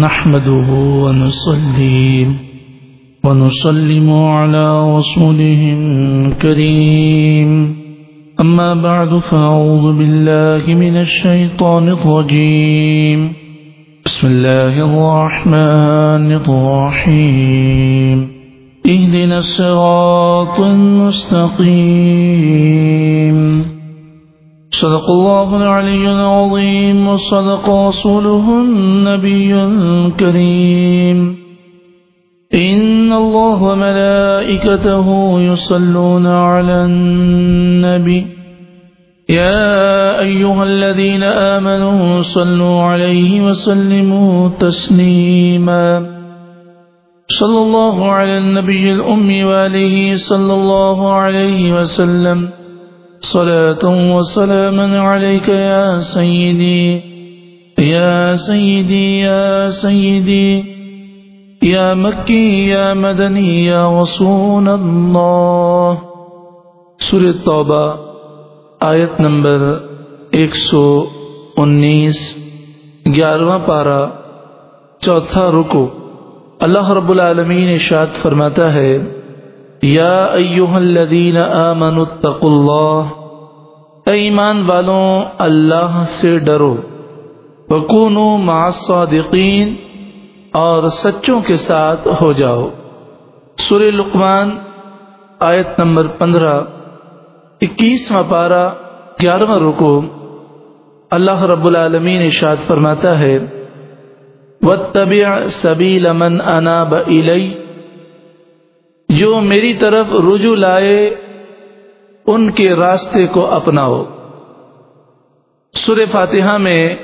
نحمده ونصلي ونسلم على رسوله الكريم. أما بعد، فأعوذ بالله من الشيطان الرجيم. بسم الله الرحمن الرحيم. اهدنا الصراط المستقيم. صدق الله العلي العظيم، وصدق رسوله النبي الكريم. إن الله وملائكته يصلون على النبي. يا أيها الذين آمنوا صلوا عليه وسلموا تسليما. صلى الله على النبي الأمي وآله صلى الله عليه وسلم. صلاة وسلاما عليك يا سيدي يا سيدي يا سيدي، يا مكي، يا مدني، يا رسول الله. سورة توبة آیت نمبر ایک سو انیس، گیارہواں پارہ، چوتھا رکو اللہ رب العالمین اشاد فرماتا ہے یا ایوہ الذین آمنوا اتقوا اللہ۔ ایمان والوں، اللہ سے ڈرو۔ وکونوا مع الصادقین اور سچوں کے ساتھ ہو جاؤ۔ سور لقمان، آیت نمبر پندرہ، اکیسواں پارہ، گیارہواں رکو اللہ رب العالمین اشاد فرماتا ہے، وَاتَّبِعْ سَبِيلَ مَنْ أَنَابَ إِلَيْ۔ جو میری طرف رجوع لائے، ان کے راستے کو اپناؤ۔ سورہ فاتحہ میں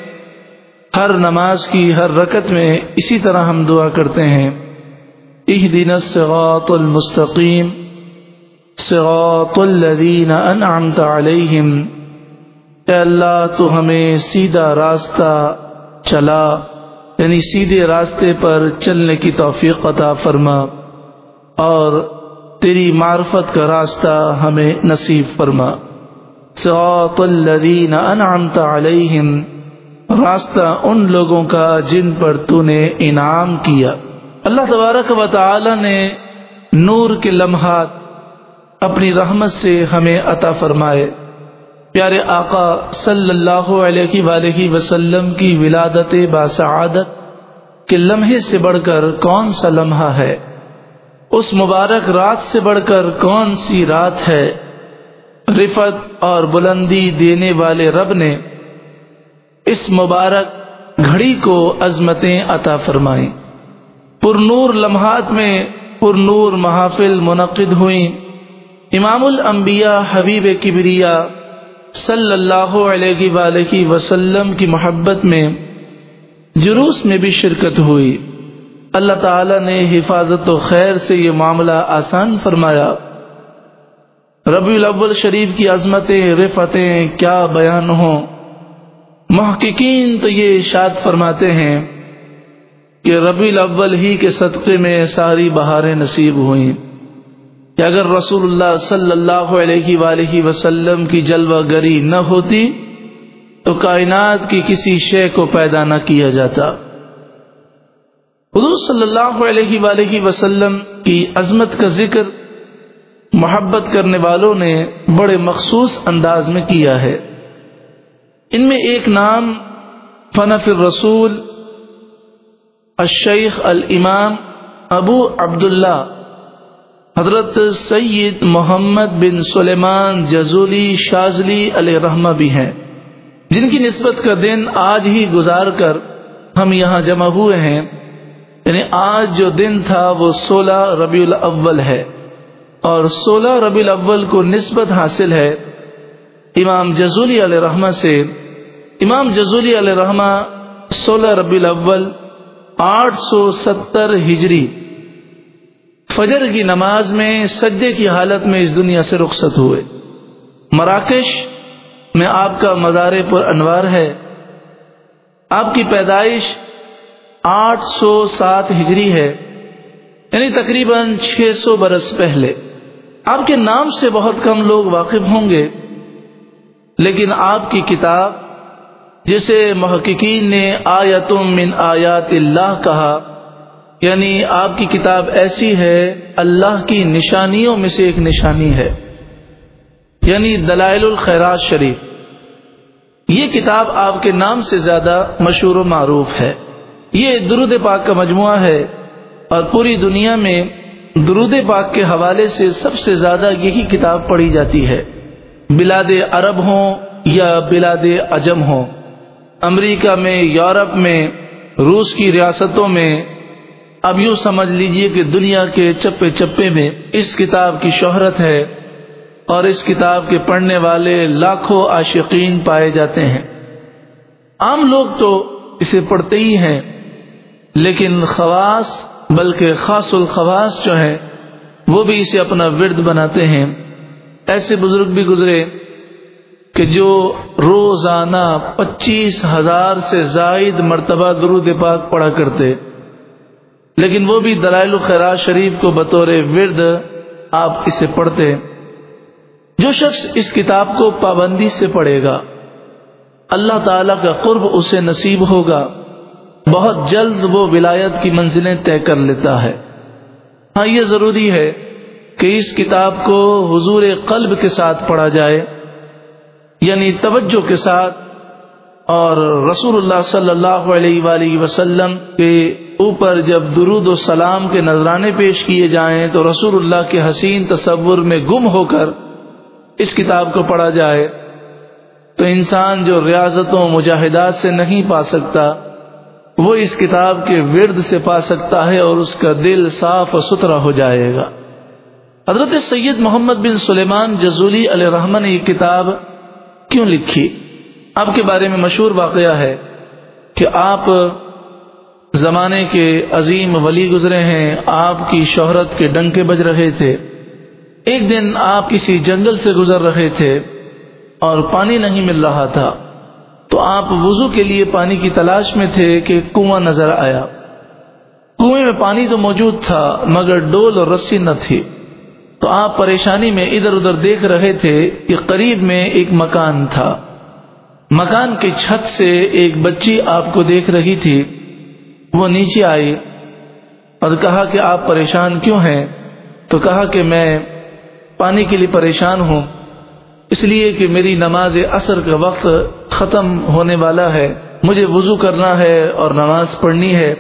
ہر نماز کی ہر رکت میں اسی طرح ہم دعا کرتے ہیں۔ اهدنا الصراط المستقیم، صراط الذین انعمت علیہم۔ اے اللہ، تو ہمیں سیدھا راستہ چلا یعنی سیدھے راستے پر چلنے کی توفیق عطا فرما۔ اور تیری معرفت کا راستہ ہمیں نصیب فرما۔ صراط الذین انعمت علیہم، راستہ ان لوگوں کا جن پر تو نے انعام کیا۔ اللہ تبارک و تعالی نے نور کے لمحات اپنی رحمت سے ہمیں عطا فرمائے۔ پیارے آقا صلی اللہ علیہ وآلہ وسلم کی ولادت باسعادت کے لمحے سے بڑھ کر کون سا لمحہ ہے؟ اس مبارک رات سے بڑھ کر کون سی رات ہے؟ رفت اور بلندی دینے والے رب نے اس مبارک گھڑی کو عظمتیں عطا فرمائیں۔ پر نور لمحات میں پر نور محافل منعقد ہوئیں۔ امام الانبیاء حبیب کبریا صلی اللہ علیہ وآلہ وسلم کی محبت میں جلوس میں بھی شرکت ہوئی۔ اللہ تعالی نے حفاظت و خیر سے یہ معاملہ آسان فرمایا۔ ربی الاول شریف کی عظمتیں رفتیں کیا بیان ہوں؟ محققین تو یہ اشاد فرماتے ہیں کہ ربی الاول ہی کے صدقے میں ساری بہاریں نصیب ہوئیں۔ کہ اگر رسول اللہ صلی اللہ علیہ وآلہ وسلم کی جلوہ گری نہ ہوتی تو کائنات کی کسی شے کو پیدا نہ کیا جاتا۔ حضور صلی اللہ علیہ وآلہ وسلم کی عظمت کا ذکر محبت کرنے والوں نے بڑے مخصوص انداز میں کیا ہے۔ ان میں ایک نام فنف الرسول، الشیخ الامام ابو عبداللہ، حضرت سید محمد بن سلیمان جزولی شازلی علیہ رحمہ بھی ہیں۔ جن کی نسبت کا دن آج ہی گزار کر ہم یہاں جمع ہوئے ہیں۔ یعنی آج جو دن تھا وہ سولہ ربیع الاول ہے اور سولہ ربیع الاول کو نسبت حاصل ہے امام جزولی علیہ رحمہ سے۔ امام جزولی علیہ رحمہ سولہ ربیع الاول آٹھ سو ستر ہجری فجر کی نماز میں سجدے کی حالت میں اس دنیا سے رخصت ہوئے۔ مراکش میں آپ کا مزار پر انوار ہے۔ آپ کی پیدائش آٹھ سو سات ہجری ہے یعنی تقریباً چھ سو برس پہلے۔ آپ کے نام سے بہت کم لوگ واقف ہوں گے، لیکن آپ کی کتاب، جسے محققین نے آیتم من آیات اللہ کہا یعنی آپ کی کتاب ایسی ہے، اللہ کی نشانیوں میں سے ایک نشانی ہے یعنی دلائل الخیرات شریف۔ یہ کتاب آپ کے نام سے زیادہ مشہور و معروف ہے۔ یہ درود پاک کا مجموعہ ہے اور پوری دنیا میں درود پاک کے حوالے سے سب سے زیادہ یہی کتاب پڑھی جاتی ہے۔ بلاد عرب ہوں یا بلاد اجم ہوں۔ امریکہ میں، یورپ میں، روس کی ریاستوں میں۔ اب یوں سمجھ لیجیے کہ دنیا کے چپے چپے میں اس کتاب کی شہرت ہے اور اس کتاب کے پڑھنے والے لاکھوں عاشقین پائے جاتے ہیں۔ عام لوگ تو اسے پڑھتے ہی ہیں۔ لیکن خواص، بلکہ خاص الخواص جو ہے، وہ بھی اسے اپنا ورد بناتے ہیں۔ ایسے بزرگ بھی گزرے کہ جو روزانہ پچیس ہزار سے زائد مرتبہ درود پاک پڑھا کرتے۔ لیکن وہ بھی دلائل الخراج شریف کو بطور ورد آپ اسے پڑھتے۔ جو شخص اس کتاب کو پابندی سے پڑھے گا، اللہ تعالی کا قرب اسے نصیب ہوگا۔ بہت جلد وہ ولایت کی منزلیں طے کر لیتا ہے۔ ہاں یہ ضروری ہے کہ اس کتاب کو حضور قلب کے ساتھ پڑھا جائے یعنی توجہ کے ساتھ، اور رسول اللہ صلی اللہ علیہ وآلہ وسلم کے اوپر جب درود و سلام کے نذرانے پیش کیے جائیں، تو رسول اللہ کے حسین تصور میں گم ہو کر اس کتاب کو پڑھا جائے، تو انسان جو ریاضتوں، مجاہدات سے نہیں پا سکتا وہ اس کتاب کے ورد سے پا سکتا ہے اور اس کا دل صاف و ستھرا ہو جائے گا۔ حضرت سید محمد بن سلیمان جزولی علیہ رحمن نے یہ کتاب کیوں لکھی؟ آپ کے بارے میں مشہور واقعہ ہے کہ آپ زمانے کے عظیم ولی گزرے ہیں، آپ کی شہرت کے ڈنکے بج رہے تھے۔ ایک دن آپ کسی جنگل سے گزر رہے تھے اور پانی نہیں مل رہا تھا۔ تو آپ وضو کے لیے پانی کی تلاش میں تھے کہ کنواں نظر آیا۔ کنویں میں پانی تو موجود تھا، مگر ڈول اور رسی نہ تھی۔ تو آپ پریشانی میں ادھر ادھر دیکھ رہے تھے کہ قریب میں ایک مکان تھا۔ مکان کی چھت سے ایک بچی آپ کو دیکھ رہی تھی۔ وہ نیچے آئی اور کہا کہ آپ پریشان کیوں ہیں؟ تو کہا کہ میں پانی کے لیے پریشان ہوں۔ اس لیے کہ میری نماز اثر کا وقت ختم ہونے والا ہے، مجھے وضو کرنا ہے اور نماز پڑھنی ہے۔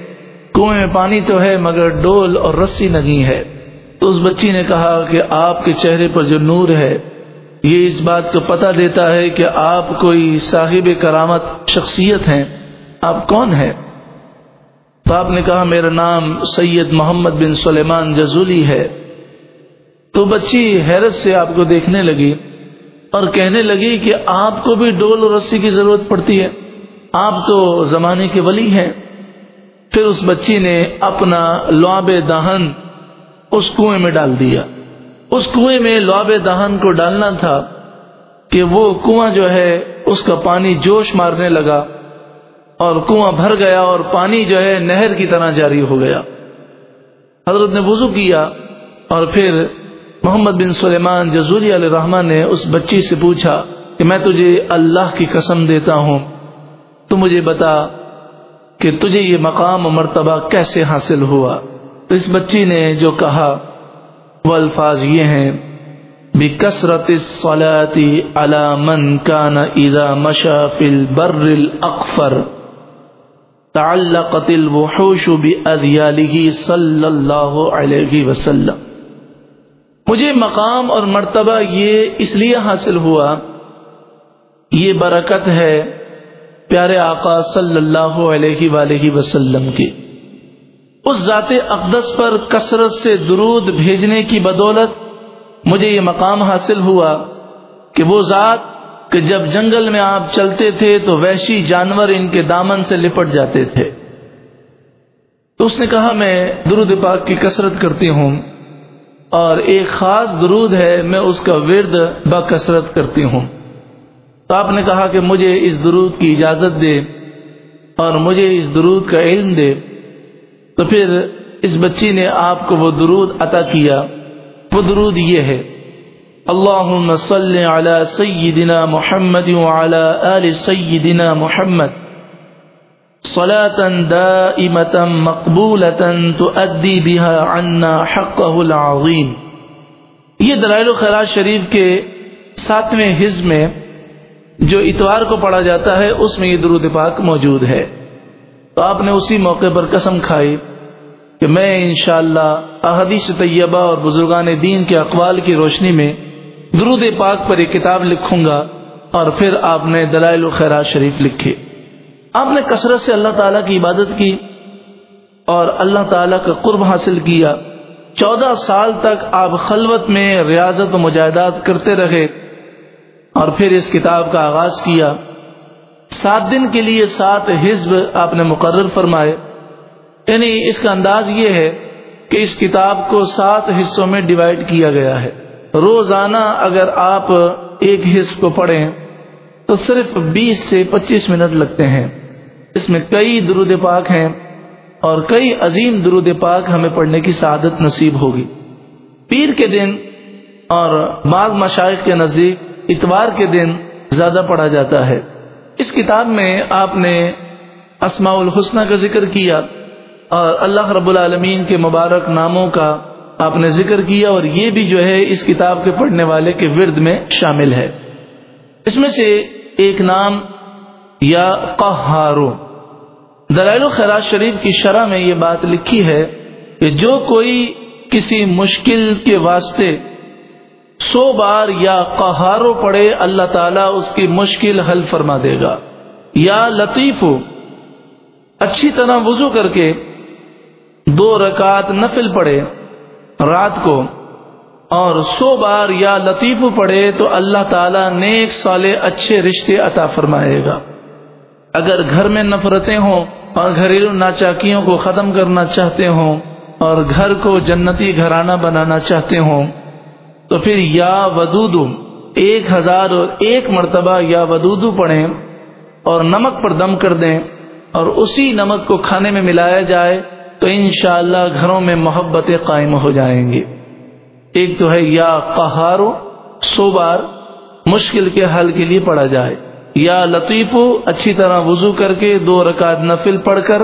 کنویں میں پانی تو ہے مگر ڈول اور رسی نہیں ہے۔ تو اس بچی نے کہا کہ آپ کے چہرے پر جو نور ہے، یہ اس بات کو پتہ دیتا ہے کہ آپ کوئی صاحب کرامت شخصیت ہیں۔ آپ کون ہیں؟ تو آپ نے کہا، میرا نام سید محمد بن سلیمان جزولی ہے۔ تو بچی حیرت سے آپ کو دیکھنے لگی۔ اور کہنے لگی کہ آپ کو بھی ڈول اور رسی کی ضرورت پڑتی ہے۔ آپ تو زمانے کے ولی ہیں۔ پھر اس بچی نے اپنا لعب دہن اس کنویں میں ڈال دیا۔ اس کنویں میں لعب دہن کو ڈالنا تھا کہ وہ کنواں جو ہے اس کا پانی جوش مارنے لگا اور کنواں بھر گیا اور پانی جو ہے نہر کی طرح جاری ہو گیا۔ حضرت نے وضو کیا اور پھر محمد بن سلیمان جزوری علیہ رحمان نے اس بچی سے پوچھا کہ میں تجھے اللہ کی قسم دیتا ہوں، تو مجھے بتا کہ تجھے یہ مقام و مرتبہ کیسے حاصل ہوا؟ تو اس بچی نے جو کہا، وہ الفاظ یہ ہیں بھی کثرت علامن کان ادا مشافل بر اکفر تعلقت الوحوش بأذياله صلی اللہ علیہ وسلم۔ مجھے مقام اور مرتبہ یہ اس لیے حاصل ہوا، یہ برکت ہے پیارے آقا صلی اللہ علیہ وآلہ وسلم کی۔ اس ذات اقدس پر کثرت سے درود بھیجنے کی بدولت مجھے یہ مقام حاصل ہوا کہ وہ ذات کہ جب جنگل میں آپ چلتے تھے تو وحشی جانور ان کے دامن سے لپٹ جاتے تھے۔ تو اس نے کہا، میں درود پاک کی کثرت کرتی ہوں۔ اور ایک خاص درود ہے، میں اس کا ورد با کثرت کرتی ہوں۔ تو آپ نے کہا کہ مجھے اس درود کی اجازت دے اور مجھے اس درود کا علم دے۔ تو پھر اس بچی نے آپ کو وہ درود عطا کیا۔ وہ درود یہ ہے اللهم صل على سيدنا محمد وعلى آل سيدنا محمد۔ صلاة دائمة مقبولة تؤدي بها عنا حقه العظيم. یہ دلائل خیرات شریف کے ساتویں حزب میں جو اتوار کو پڑھا جاتا ہے، اس میں یہ درود پاک موجود ہے۔ تو آپ نے اسی موقع پر قسم کھائی کہ میں انشاءاللہ احادیث طیبہ اور بزرگان دین کے اقوال کی روشنی میں درود پاک پر ایک کتاب لکھوں گا اور پھر آپ نے دلائل الخیرات شریف لکھے۔ آپ نے کثرت سے اللہ تعالیٰ کی عبادت کی اور اللہ تعالیٰ کا قرب حاصل کیا۔ چودہ سال تک آپ خلوت میں ریاضت و مجاہدات کرتے رہے اور پھر اس کتاب کا آغاز کیا۔ سات دن کے لیے سات حزب آپ نے مقرر فرمائے۔ یعنی اس کا انداز یہ ہے کہ اس کتاب کو سات حصوں میں ڈیوائڈ کیا گیا ہے۔ روزانہ اگر آپ ایک حص کو پڑھیں تو صرف بیس سے پچیس منٹ لگتے ہیں۔ اس میں کئی درود پاک ہیں اور کئی عظیم درود پاک ہمیں پڑھنے کی سعادت نصیب ہوگی۔ پیر کے دن اور بعض مشائق کے نزدیک اتوار کے دن زیادہ پڑھا جاتا ہے۔ اس کتاب میں آپ نے اسماء الحسنہ کا ذکر کیا اور اللہ رب العالمین کے مبارک ناموں کا آپ نے ذکر کیا اور یہ بھی جو ہے اس کتاب کے پڑھنے والے کے ورد میں شامل ہے۔ اس میں سے ایک نام یا قہارو دلائل و خیرات شریف کی شرح میں یہ بات لکھی ہے کہ جو کوئی کسی مشکل کے واسطے سو بار یا قہارو پڑے اللہ تعالیٰ اس کی مشکل حل فرما دے گا۔ یا لطیف، اچھی طرح وضو کر کے دو رکعت نفل پڑے رات کو اور سو بار یا لطیف پڑھے تو اللہ تعالیٰ نیک سالے اچھے رشتے عطا فرمائے گا۔ اگر گھر میں نفرتیں ہوں اور گھریلو ناچاکیوں کو ختم کرنا چاہتے ہوں اور گھر کو جنتی گھرانہ بنانا چاہتے ہوں، تو پھر یا ودود ایک ہزار اور ایک مرتبہ یا ودودو پڑھیں اور نمک پر دم کر دیں اور اسی نمک کو کھانے میں ملایا جائے تو انشاءاللہ گھروں میں محبتیں قائم ہو جائیں گی ایک تو ہے یا قہارو، سو بار مشکل کے حل کے لیے پڑھا جائے۔ یا لطیفو اچھی طرح وضو کر کے دو رکعت نفل پڑھ کر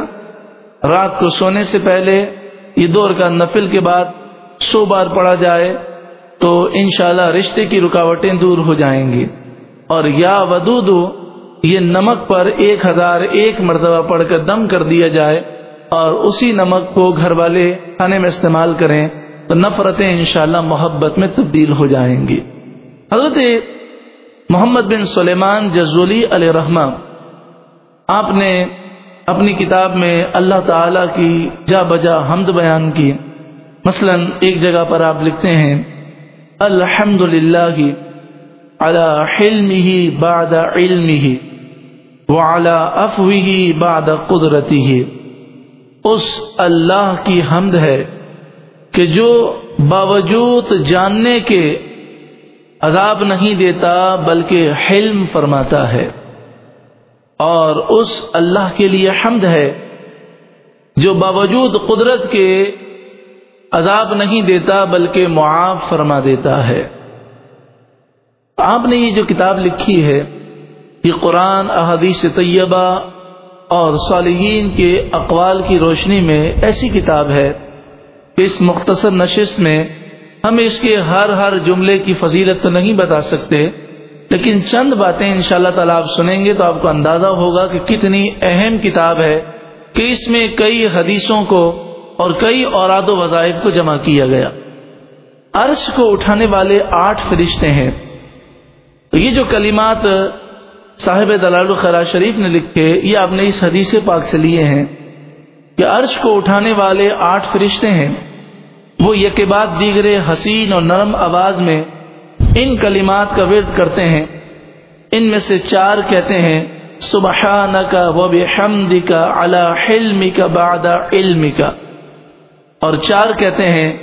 رات کو سونے سے پہلے یہ دو رکعت نفل کے بعد سو بار پڑھا جائے تو انشاءاللہ رشتے کی رکاوٹیں دور ہو جائیں گی۔ اور یا ودود یہ نمک پر ایک ہزار ایک مرتبہ پڑھ کر دم کر دیا جائے اور اسی نمک کو گھر والے کھانے میں استعمال کریں تو نفرتیں انشاءاللہ محبت میں تبدیل ہو جائیں گی۔ حضرت محمد بن سلیمان جزولی علیہ رحمٰ آپ نے اپنی کتاب میں اللہ تعالی کی جا بجا حمد بیان کی۔ مثلا ایک جگہ پر آپ لکھتے ہیں الحمد للہ علم ہی باد علم ہی وعلى افوہ بعد قدرتی ہی اس اللہ کی حمد ہے کہ جو باوجود جاننے کے عذاب نہیں دیتا بلکہ حلم فرماتا ہے۔ اور اس اللہ کے لیے حمد ہے جو باوجود قدرت کے عذاب نہیں دیتا بلکہ معاف فرما دیتا ہے۔ آپ نے یہ جو کتاب لکھی ہے، یہ قرآن، احادیث طیبہ اور صالحین کے اقوال کی روشنی میں ایسی کتاب ہے کہ اس مختصر نشست میں ہم اس کے ہر ہر جملے کی فضیلت تو نہیں بتا سکتے، لیکن چند باتیں ان شاء اللہ تعالیٰ آپ سنیں گے تو آپ کو اندازہ ہوگا کہ کتنی اہم کتاب ہے کہ اس میں کئی حدیثوں کو اور کئی اوراد و وظائف کو جمع کیا گیا۔ عرش کو اٹھانے والے آٹھ فرشتے ہیں۔ تو یہ جو کلمات صاحب دلال الخرا شریف نے لکھے، یہ آپ نے اس حدیث پاک سے لیے ہیں۔ کہ عرش کو اٹھانے والے آٹھ فرشتے ہیں۔ وہ یہ بعد دیگرے حسین اور نرم آواز میں ان کلمات کا ورد کرتے ہیں۔ ان میں سے چار کہتے ہیں سبحان کا وب حمد کا اللہ علم کا باد علم کا اور چار کہتے ہیں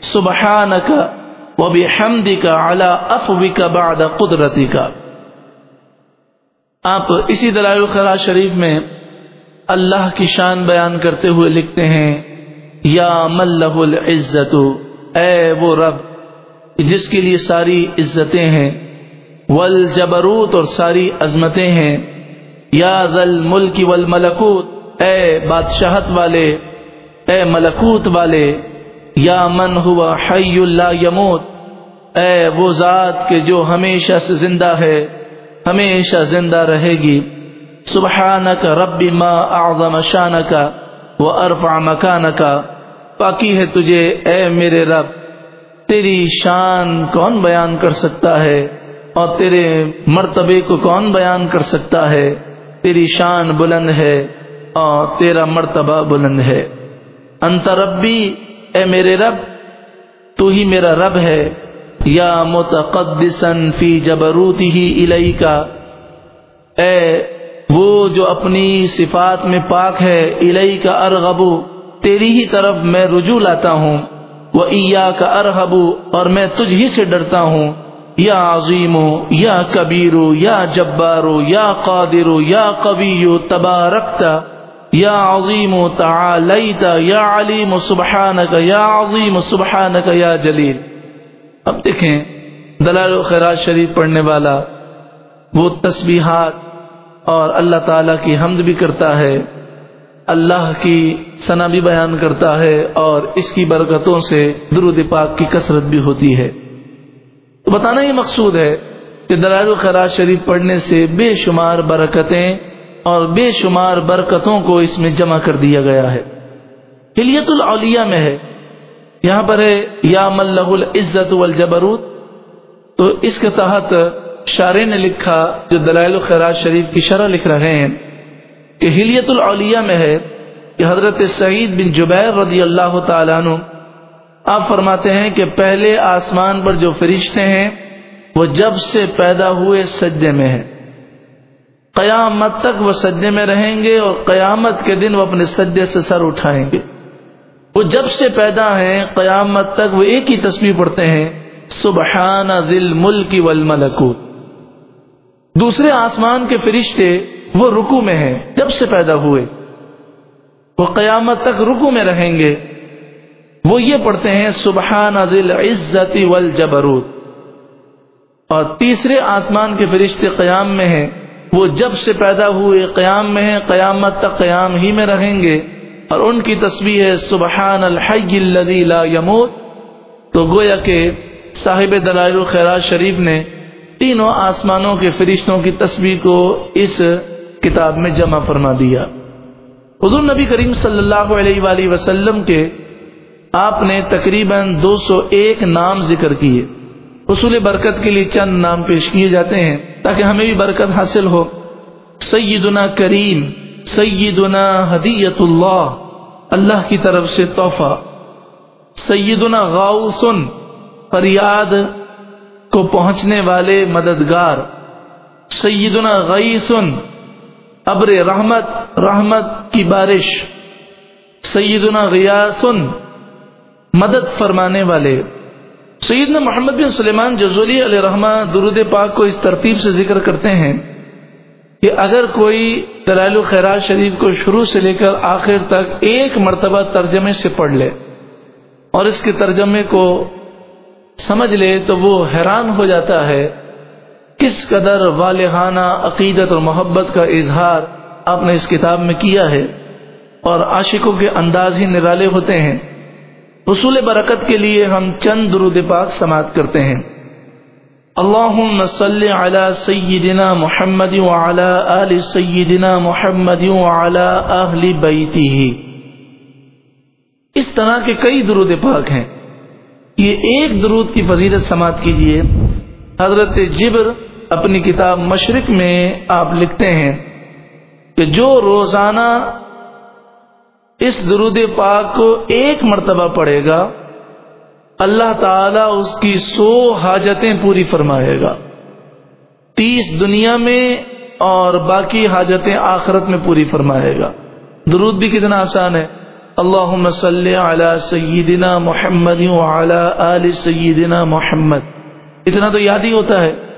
سبحان کا وب حمد کا اللہ افوی کا باد قدرتی کا آپ اسی دلائل خراج شریف میں اللہ کی شان بیان کرتے ہوئے لکھتے ہیں یا ملہ العزت اے وہ رب، جس کے لیے ساری عزتیں ہیں، والجبروت اور ساری عظمتیں ہیں، یا ذل ملک والملکوت، اے بادشاہت والے، اے ملکوت والے، یا من ہوا حی اللہ یموت، اے وہ ذات کے جو ہمیشہ سے زندہ ہے، ہمیشہ زندہ رہے گی۔ سبحانک رب ما اعظم شانک و ارفع مکانک۔ پاکی ہے تجھے، اے میرے رب، تیری شان کون بیان کر سکتا ہے؟ اور تیرے مرتبے کو کون بیان کر سکتا ہے؟ تیری شان بلند ہے اور تیرا مرتبہ بلند ہے۔ انت ربی، اے میرے رب، تو ہی میرا رب ہے۔ یا متقدسن فی جبروتی ہی الہی کا اے وہ جو اپنی صفات میں پاک ہے الہی کا ارغبو تیری ہی طرف میں رجوع لاتا ہوں۔ وہ ایا کا ارحبو اور میں تجھ ہی سے ڈرتا ہوں۔ یا عظیم، یا کبیر، یا جبارو یا قادر، یا قبی تبارکتا یا عظیم، تعالیت، یا علیم، سبحانک، یا عظیم، سبحانک، یا جلیل۔ اب دیکھیں دلال و خیرات شریف پڑھنے والا، وہ تسبیحات اور اللہ تعالی کی حمد بھی کرتا ہے۔ اللہ کی ثنا بھی بیان کرتا ہے اور اس کی برکتوں سے درود پاک کی کثرت بھی ہوتی ہے۔ تو بتانا یہ مقصود ہے کہ دلائل الخراج شریف پڑھنے سے بے شمار برکتیں اور بے شمار برکتوں کو اس میں جمع کر دیا گیا ہے۔ ہلیت الاولیاء میں ہے۔ یہاں پر ہے، یا ملح العزت والجبروت۔ تو اس کے تحت شارے نے لکھا جو دلائل الخراج شریف کی شرح لکھ رہے ہیں۔ کہ ہلیت الاولیاء میں ہے کہ حضرت سعید بن جبیر رضی اللہ تعالیٰ عنہ، آپ فرماتے ہیں کہ پہلے آسمان پر جو فرشتے ہیں، وہ جب سے پیدا ہوئے سجدے میں ہیں۔ قیامت تک وہ سجدے میں رہیں گے اور قیامت کے دن وہ اپنے سجدے سے سر اٹھائیں گے۔ وہ جب سے پیدا ہیں، قیامت تک وہ ایک ہی تصویر پڑھتے ہیں، سبحان دل ملک والملکوت۔ دوسرے آسمان کے فرشتے وہ رکو میں ہیں، جب سے پیدا ہوئے۔ وہ قیامت تک رکو میں رہیں گے۔ وہ یہ پڑھتے ہیں، سبحان دل عزت والجبروت۔ اور تیسرے آسمان کے فرشتے قیام میں ہیں۔ وہ جب سے پیدا ہوئے، قیام میں ہیں، قیامت تک قیام ہی میں رہیں گے۔ اور ان کی تصویر ہے، سبحان الحی الذی لا یموت۔ تو گویا کہ صاحب دلائل الخیرات شریف نے تینوں آسمانوں کے فرشتوں کی تصویر کو اس کتاب میں جمع فرما دیا۔ حضور نبی کریم صلی اللہ علیہ وآلہ وسلم کے آپ نے تقریباً دو سو ایک نام ذکر کیے۔ اصول برکت کے لیے چند نام پیش کیے جاتے ہیں تاکہ ہمیں بھی برکت حاصل ہو۔ سیدنا کریم، سیدنا ہدیت اللہ اللہ کی طرف سے تحفہ۔ سیدنا غاؤسن، فریاد کو پہنچنے والے مددگار۔ سیدنا غیسن ابر رحمت رحمت کی بارش۔ سیدنا غیاسن مدد فرمانے والے۔ سیدنا محمد بن سلیمان جزولی علیہ رحمہ درود پاک کو اس ترتیب سے ذکر کرتے ہیں کہ اگر کوئی دلائل الخیرات شریف کو شروع سے لے کر آخر تک ایک مرتبہ ترجمے سے پڑھ لے اور اس کے ترجمے کو سمجھ لے تو وہ حیران ہو جاتا ہے کس قدر والہانہ عقیدت اور محبت کا اظہار آپ نے اس کتاب میں کیا ہے؟ اور عاشقوں کے انداز ہی نرالے ہوتے ہیں۔ حصول برکت کے لیے ہم چند درود پاک سماعت کرتے ہیں۔ اللهم صل على سيدنا محمد وعلى آل سيدنا محمد وعلى أهل بيته اس طرح کے کئی درود پاک ہیں۔ یہ ایک درود کی فضیلت سماعت کیجیے۔ حضرت جبر اپنی کتاب مشرق میں آپ لکھتے ہیں کہ جو روزانہ اس درود پاک کو ایک مرتبہ پڑھے گا، اللہ تعالی اس کی سو حاجتیں پوری فرمائے گا۔ تیس دنیا میں اور باقی حاجتیں آخرت میں پوری فرمائے گا۔ درود بھی کتنا آسان ہے۔ اللہ صلی علی سیدنا محمد وعلی آل سیدنا محمد۔ اتنا تو یاد ہی ہوتا ہے۔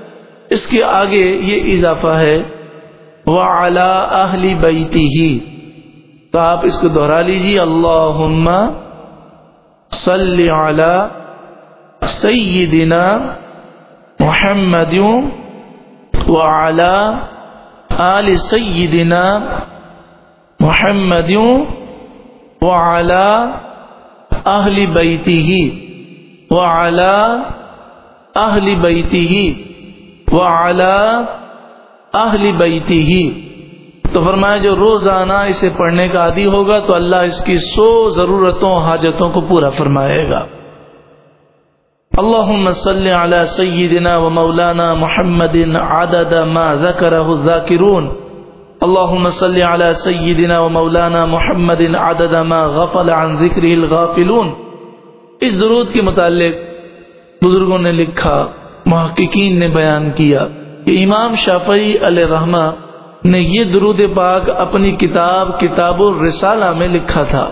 اس کے آگے یہ اضافہ ہے وعلی اہل بیتی ہی تو آپ اس کو دوہرا لیجیے اللہ صلی علی سیدنا محمد وعلى آل سيدنا محمد وعلى أهل بيته۔ وعلى أهل بيته۔ وعلى أهل بيته تو فرمایا جو روزانہ اسے پڑھنے کا عادی ہوگا تو اللہ اس کی سو ضرورتوں حاجتوں کو پورا فرمائے گا۔ اللهم صل على سيدنا ومولانا محمد عدد ما ذكره الذاكرون اللهم صل على سيدنا ومولانا محمد عدد ما غفل عن ذكره الغافلون۔ اس درود کے متعلق بزرگوں نے لکھا۔ محققین نے بیان کیا کہ امام شافعی علیہ رحمہ نے یہ درود پاک اپنی کتاب کتاب الرسالہ میں لکھا تھا۔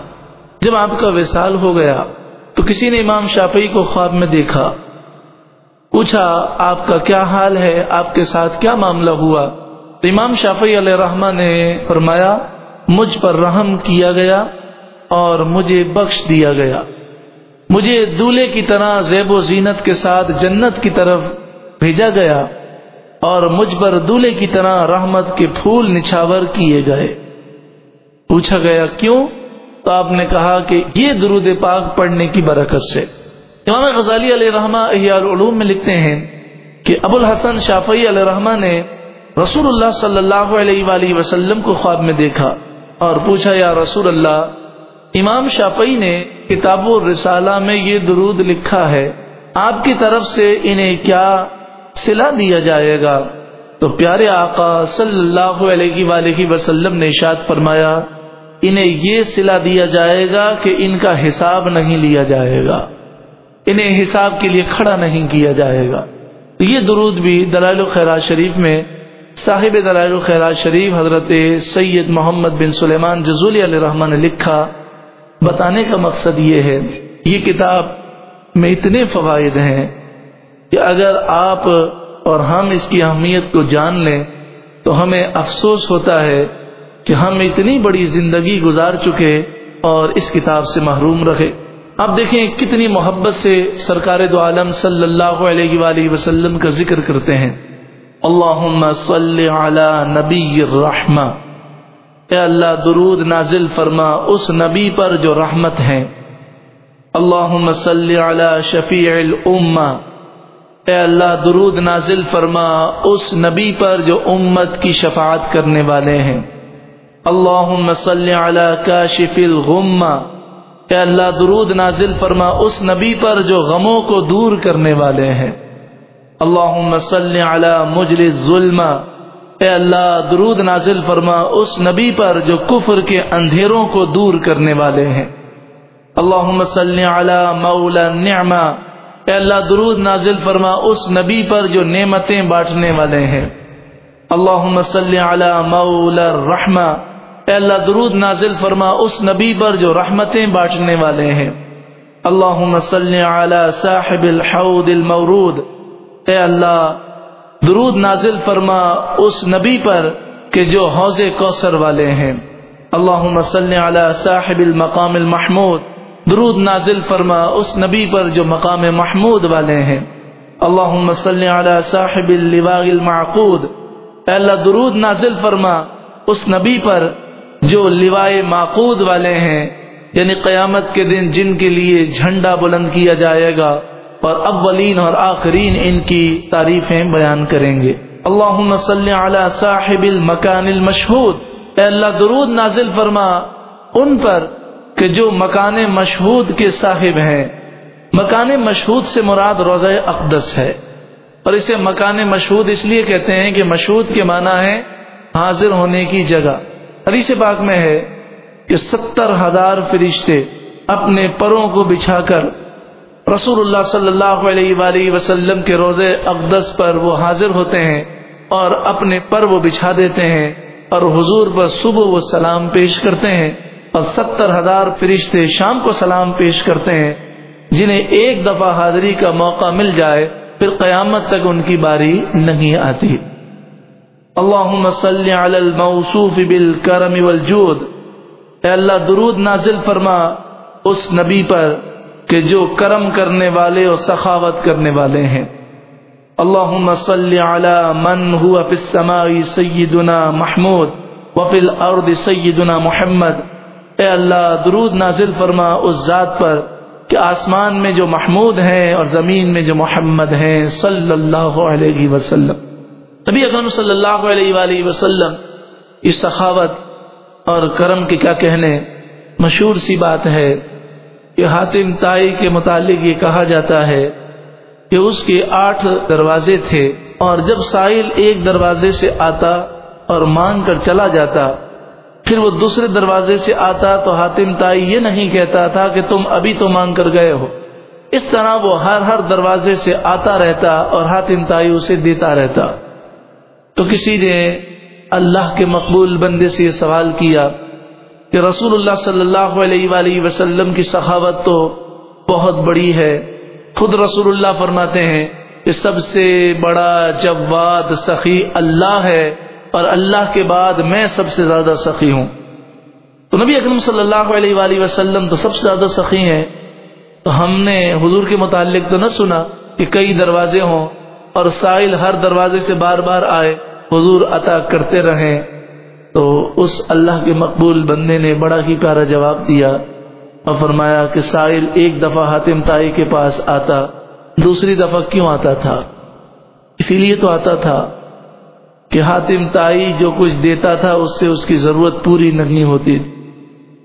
جب آپ کا وصال ہو گیا تو کسی نے امام شافعی کو خواب میں دیکھا۔ پوچھا، آپ کا کیا حال ہے؟ آپ کے ساتھ کیا معاملہ ہوا؟ تو امام شافعی علیہ رحمٰ نے فرمایا، مجھ پر رحم کیا گیا اور مجھے بخش دیا گیا۔ مجھے دولہے کی طرح زیب و زینت کے ساتھ جنت کی طرف بھیجا گیا اور مجھ پر دولہے کی طرح رحمت کے پھول نچھاور کیے گئے۔ پوچھا گیا، کیوں؟ تو آپ نے کہا کہ یہ درود پاک پڑھنے کی برکت سے۔ امام غزالی علیہ رحمٰ العلوم میں لکھتے ہیں کہ ابو الحسن شافعی علیہ رحمٰ نے رسول اللہ صلی اللہ علیہ وآلہ وسلم کو خواب میں دیکھا اور پوچھا، یا رسول اللہ امام شافعی نے کتاب الرسالہ میں یہ درود لکھا ہے، آپ کی طرف سے انہیں کیا سلا دیا جائے گا؟ تو پیارے آقا صلی اللہ علیہ وآلہ وسلم نے اشاد فرمایا، انہیں یہ سلا دیا جائے گا کہ ان کا حساب نہیں لیا جائے گا۔ انہیں حساب کے لیے کھڑا نہیں کیا جائے گا۔ یہ درود بھی دلائل الخیرات شریف میں صاحب دلائل الخیرات شریف حضرت سید محمد بن سلیمان جزولی علیہ رحمان نے لکھا۔ بتانے کا مقصد یہ ہے، یہ کتاب میں اتنے فوائد ہیں کہ اگر آپ اور ہم اس کی اہمیت کو جان لیں تو ہمیں افسوس ہوتا ہے کہ ہم اتنی بڑی زندگی گزار چکے اور اس کتاب سے محروم رہے۔ اب دیکھیں کتنی محبت سے سرکار دو عالم صلی اللہ علیہ وآلہ وسلم کا ذکر کرتے ہیں۔ اللہ صلی علی نبی الرحمہ۔ اے اللہ درود نازل فرما، اس نبی پر جو رحمت ہے اللہ صلی علی شفیع الامہ۔ اے اللہ درود نازل فرما، اس نبی پر جو امت کی شفاعت کرنے والے ہیں۔ اللهم صل على كاشف الغمہ۔ اے اللہ درود نازل فرما، اس نبی پر جو غموں کو دور کرنے والے ہیں۔ اللهم صل على مجل الظلم اے اللہ درود نازل فرما، اس نبی پر جو کفر کے اندھیروں کو دور کرنے والے ہیں۔ اللهم صل على مولا النعمہ۔ اے اللہ درود نازل فرما، اس نبی پر جو نعمتیں بانٹنے والے ہیں۔ اللهم صل على مولا الرحمہ۔ اے اللہ درود نازل فرما، اس نبی پر جو رحمتیں بانٹنے والے ہیں۔ اللہ علی صاحب الحود المورود۔ اے اللہ درود نازل فرما اس نبی پر کہ جو حوض کوثر والے ہیں۔ اللہ علی صاحب المقام المحمود۔ درود نازل فرما اس نبی پر جو مقام محمود والے ہیں۔ اللہ علی صاحب اللواء المعقود۔ اے اللہ درود نازل فرما اس نبی پر جو لوائے معقود والے ہیں۔ یعنی قیامت کے دن جن کے لیے جھنڈا بلند کیا جائے گا۔ اور اولین اور آخرین ان کی تعریفیں بیان کریں گے۔ اللہ صلی علی صاحب المکان المشہود۔ اے اللہ درود نازل فرما ان پر کہ جو مکان مشہود کے صاحب ہیں۔ مکان مشہود سے مراد روزہ اقدس ہے۔ اور اسے مکان مشہود اس لیے کہتے ہیں کہ مشہود کے معنی ہے حاضر ہونے کی جگہ۔ حدیث پاک میں ہے کہ ستر ہزار فرشتے اپنے پروں کو بچھا کر رسول اللہ صلی اللہ علیہ وآلہ وسلم کے روزے اقدس پر وہ حاضر ہوتے ہیں اور اپنے پر وہ بچھا دیتے ہیں اور حضور پر صبح وہ سلام پیش کرتے ہیں اور ستر ہزار فرشتے شام کو سلام پیش کرتے ہیں، جنہیں ایک دفعہ حاضری کا موقع مل جائے، پھر قیامت تک ان کی باری نہیں آتی۔ اللهم صل على الموصوف بالكرم والجود۔ اے اللہ درود نازل فرما اس نبی پر کہ جو کرم کرنے والے اور سخاوت کرنے والے ہیں۔ اللهم صل على من هو في السماء سيدنا محمود وفي الارض سيدنا محمد۔ اے اللہ، درود نازل فرما اس ذات پر کہ آسمان میں جو محمود ہیں اور زمین میں جو محمد ہیں، صلی اللہ علیہ وسلم۔ نبی اکرم صلی اللہ علیہ وآلہ وسلم اس سخاوت اور کرم کے کیا کہنے، مشہور سی بات ہے۔ کہ حاتم تائی کے متعلق یہ کہا جاتا ہے کہ اس کے آٹھ دروازے تھے اور جب ساحل ایک دروازے سے آتا اور مانگ کر چلا جاتا، پھر وہ دوسرے دروازے سے آتا تو حاتم تائی یہ نہیں کہتا تھا کہ تم ابھی تو مانگ کر گئے ہو۔ اس طرح وہ ہر ہر دروازے سے آتا رہتا اور حاتم تائی اسے دیتا رہتا۔ تو کسی نے اللہ کے مقبول بندے سے یہ سوال کیا کہ رسول اللہ صلی اللہ علیہ وآلہ وسلم کی سخاوت تو بہت بڑی ہے۔ خود رسول اللہ فرماتے ہیں کہ سب سے بڑا جواد سخی اللہ ہے اور اللہ کے بعد میں سب سے زیادہ سخی ہوں۔ تو نبی اکرم صلی اللہ علیہ وآلہ وسلم تو سب سے زیادہ سخی ہیں۔ تو ہم نے حضور کے متعلق تو نہ سنا کہ کئی دروازے ہوں اور سائل ہر دروازے سے بار بار آئے۔ حضور عطا کرتے رہیں۔ تو اس اللہ کے مقبول بندے نے بڑا ہی پیارا جواب دیا اور فرمایا کہ سائل ایک دفعہ حاتم تائی کے پاس آتا، دوسری دفعہ کیوں آتا تھا؟ اسی لیے تو آتا تھا کہ حاتم تائی جو کچھ دیتا تھا، اس سے اس کی ضرورت پوری نہیں ہوتی۔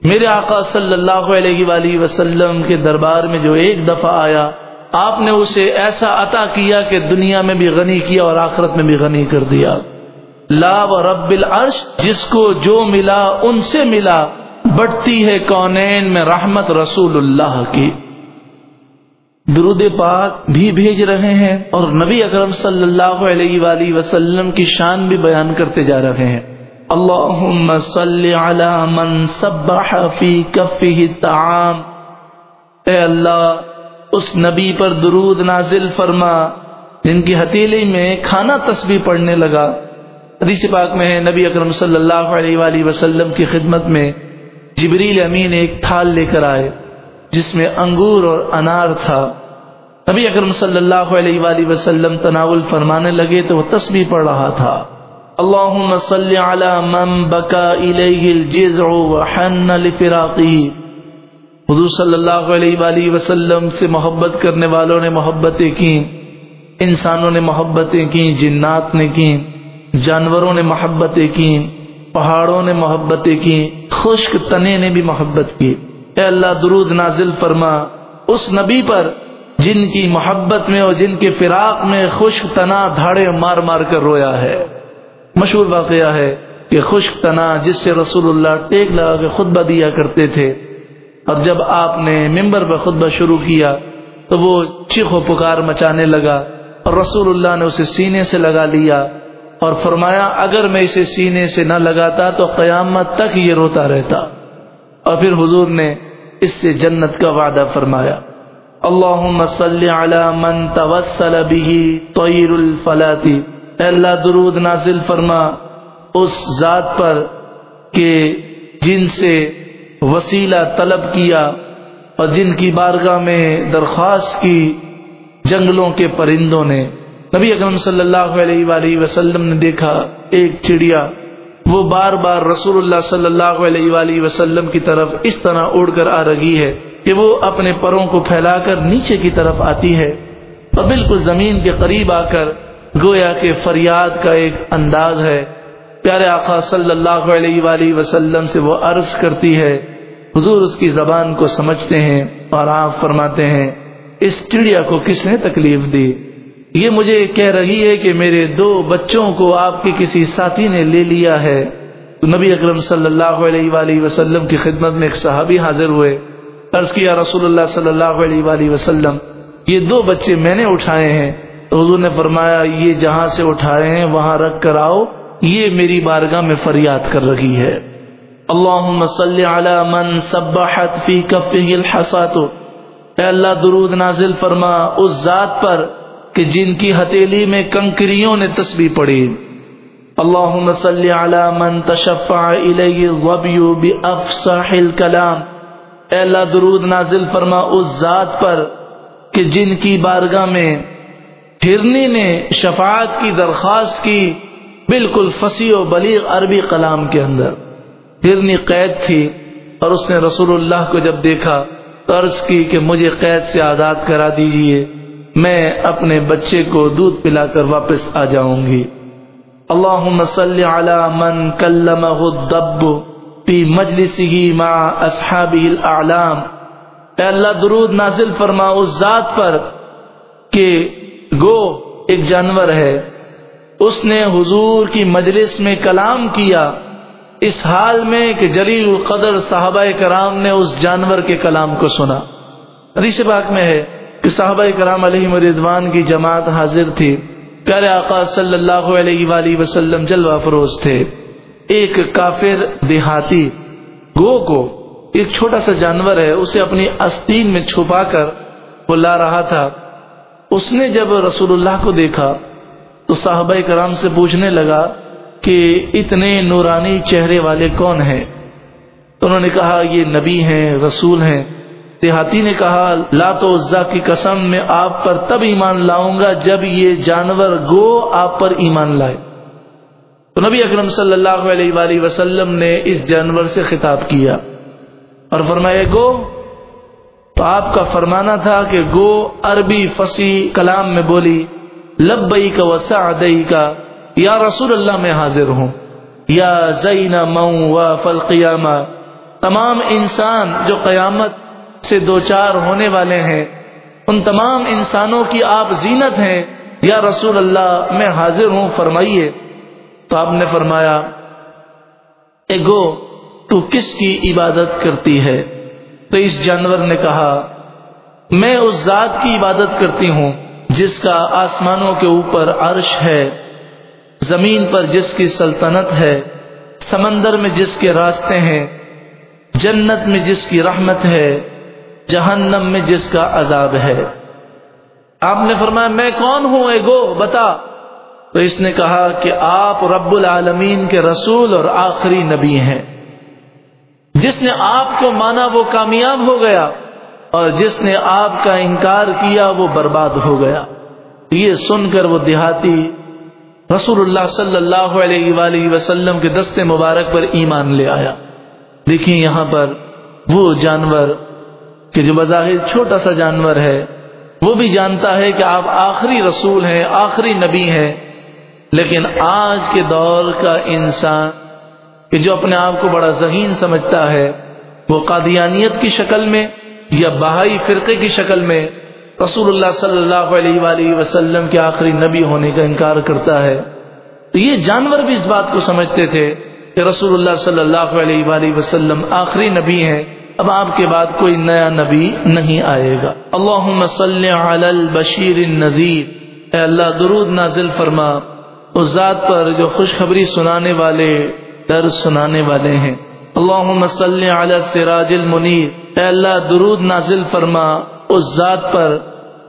میرے آقا صلی اللہ علیہ وآلہ وسلم کے دربار میں جو ایک دفعہ آیا، آپ نے اسے ایسا عطا کیا کہ دنیا میں بھی غنی کیا اور آخرت میں بھی غنی کر دیا۔ لا و رب العرش، جس کو جو ملا ان سے ملا بڑھتی ہے کونین میں رحمت رسول اللہ کی۔ درود پاک بھی بھیج رہے ہیں اور نبی اکرم صلی اللہ علیہ وآلہ وسلم کی شان بھی بیان کرتے جا رہے ہیں۔ اللهم صل على من سبح في كفه الطعام۔ اے اللہ، اس نبی پر درود نازل فرما، جن کی ہتیلی میں کھانا تسبیح پڑھنے لگا۔ حدیث پاک میں ہے، نبی اکرم صلی اللہ علیہ وآلہ وسلم کی خدمت میں جبریل امین ایک تھال لے کر آئے، جس میں انگور اور انار تھا۔ نبی اکرم صلی اللہ علیہ وآلہ وسلم تناول فرمانے لگے تو وہ تسبیح پڑھ رہا تھا۔ اللهم صل على من بكى اليه الجزع وحن لفراقه حضور صلی اللہ علیہ وآلہ وسلم سے محبت کرنے والوں نے محبتیں کی انسانوں نے محبتیں کی جنات نے کی جانوروں نے محبتیں کی، پہاڑوں نے محبتیں کی، خشک تنے نے بھی محبت کی۔ اے اللہ درود نازل فرما، اس نبی پر جن کی محبت میں اور جن کے فراق میں خشک تنا دھاڑے مار مار کر رویا ہے۔ مشہور واقعہ ہے کہ خشک تنا جس سے رسول اللہ ٹیک لگا کے خطبہ دیا کرتے تھے۔ اور جب آپ نے ممبر پر خطبہ شروع کیا، تو وہ چیخ و پکار مچانے لگا اور رسول اللہ نے اسے سینے سے لگا لیا۔ اور فرمایا، اگر میں اسے سینے سے نہ لگاتا تو قیامت تک یہ روتا رہتا۔ اور پھر حضور نے اس سے جنت کا وعدہ فرمایا۔ اللهم صل على من توسل به طير الفلاتی اے اللہ درود نازل فرما اس ذات پر کہ جن سے وسیلہ طلب کیا اور جن کی بارگاہ میں درخواست کی جنگلوں کے پرندوں نے۔ نبی اکرم صلی اللہ علیہ وآلہ وسلم نے دیکھا ایک چڑیا، وہ بار بار رسول اللہ صلی اللہ علیہ وآلہ وسلم کی طرف اس طرح اڑ کر آ رہی ہے کہ وہ اپنے پروں کو پھیلا کر نیچے کی طرف آتی ہے۔ اور بالکل زمین کے قریب آ کر گویا کہ فریاد کا ایک انداز ہے۔ پیارے آقا صلی اللہ علیہ وآلہ وسلم سے وہ عرض کرتی ہے، حضور اس کی زبان کو سمجھتے ہیں اور آپ فرماتے ہیں، اس چڑیا کو کس نے تکلیف دی؟ یہ مجھے کہہ رہی ہے کہ میرے دو بچوں کو آپ کے کسی ساتھی نے لے لیا ہے۔ تو نبی اکرم صلی اللہ علیہ وآلہ وسلم کی خدمت میں ایک صحابی حاضر ہوئے۔ عرض کیا رسول اللہ صلی اللہ علیہ وآلہ وسلم، یہ دو بچے میں نے اٹھائے ہیں۔ حضور نے فرمایا، یہ جہاں سے اٹھائے ہیں، وہاں رکھ کر آؤ۔ یہ میری بارگاہ میں فریاد کر رہی ہے۔ اللهم صل على من سبحت في كفه الحصات اے اللہ درود نازل فرما، اس ذات پر کہ جن کی ہتیلی میں کنکریوں نے تسبیح پڑھی۔ اللهم صل على من تشفع الیہ الظبی بافصح الكلام اے اللہ درود نازل فرما اس ذات پر کہ جن کی بارگاہ میں ہرنی نے شفاعت کی درخواست کی، بالکل فصیح و بلیغ عربی کلام کے اندر۔ ہرنی قید تھی اور اس نے رسول اللہ کو جب دیکھا تو عرض کی کہ مجھے قید سے آزاد کرا دیجیے۔ میں اپنے بچے کو دودھ پلا کر واپس آ جاؤں گی۔ اللہ صلی علی من کلمہ الدب فی مجلسه مع اصحابه الاعلام۔ اے اللہ درود نازل فرما اس ذات پر کہ گو ایک جانور ہے۔ اس نے حضور کی مجلس میں کلام کیا۔ اس حال میں کہ جلیل القدر صحابہ کرام نے اس جانور کے کلام کو سنا۔ حدیث پاک میں ہے۔ کہ صحابہ کرام علیہ مردوان کی جماعت حاضر تھی۔ پیارے آقا صلی اللہ علیہ وآلہ وسلم جلوہ فروز تھے۔ ایک کافر دیہاتی، گو کو ایک چھوٹا سا جانور ہے، اسے اپنی استین میں چھپا کر وہ لا رہا تھا۔ اس نے جب رسول اللہ کو دیکھا، تو صحابہ کرام سے پوچھنے لگا کہ اتنے نورانی چہرے والے کون ہیں؟ تو انہوں نے کہا، یہ نبی ہیں، رسول ہیں۔ دیہاتی نے کہا، لا تو عزا کی قسم میں آپ پر تب ایمان لاؤں گا جب یہ جانور گو آپ پر ایمان لائے۔ تو نبی اکرم صلی اللہ علیہ وآلہ وسلم نے اس جانور سے خطاب کیا اور فرمایا، گو، تو آپ کا فرمانا تھا کہ گو عربی فصیح کلام میں بولی لبئی کا وسا کا یا رسول اللہ میں حاضر ہوں۔ یا زین مئو و فل قیامہ تمام انسان جو قیامت سے دو چار ہونے والے ہیں۔ ان تمام انسانوں کی آپ زینت ہیں۔ یا رسول اللہ، میں حاضر ہوں، فرمائیے۔ تو آپ نے فرمایا، اے گو، تو کس کی عبادت کرتی ہے؟ تو اس جانور نے کہا، میں اس ذات کی عبادت کرتی ہوں، جس کا آسمانوں کے اوپر عرش ہے، زمین پر جس کی سلطنت ہے، سمندر میں جس کے راستے ہیں، جنت میں جس کی رحمت ہے۔ جہنم میں جس کا عذاب ہے۔ آپ نے فرمایا، میں کون ہوں؟ اے گو، بتا۔ تو اس نے کہا کہ آپ رب العالمین کے رسول اور آخری نبی ہیں۔ جس نے آپ کو مانا وہ کامیاب ہو گیا اور جس نے آپ کا انکار کیا وہ برباد ہو گیا۔ یہ سن کر وہ دیہاتی رسول اللہ صلی اللہ علیہ وآلہ وسلم کے دست مبارک پر ایمان لے آیا۔ دیکھیں یہاں پر وہ جانور کہ جو بظاہر چھوٹا سا جانور ہے، وہ بھی جانتا ہے کہ آپ آخری رسول ہیں، آخری نبی ہیں۔ لیکن آج کے دور کا انسان کہ جو اپنے آپ کو بڑا ذہین سمجھتا ہے، وہ قادیانیت کی شکل میں یا بہائی فرقے کی شکل میں رسول اللہ صلی اللہ علیہ وآلہ وسلم کے آخری نبی ہونے کا انکار کرتا ہے۔ تو یہ جانور بھی اس بات کو سمجھتے تھے کہ رسول اللہ صلی اللہ علیہ وآلہ وسلم آخری نبی ہیں۔ اب آپ کے بعد کوئی نیا نبی نہیں آئے گا۔ اللہ صلی علی البشیر النذیر۔ اے اللہ، درود نازل فرما۔ اس ذات پر جو خوشخبری سنانے والے، در سنانے والے ہیں۔ اللہ صلی علی السراج المنیر۔ اے اللہ، درود نازل فرما۔ اس ذات پر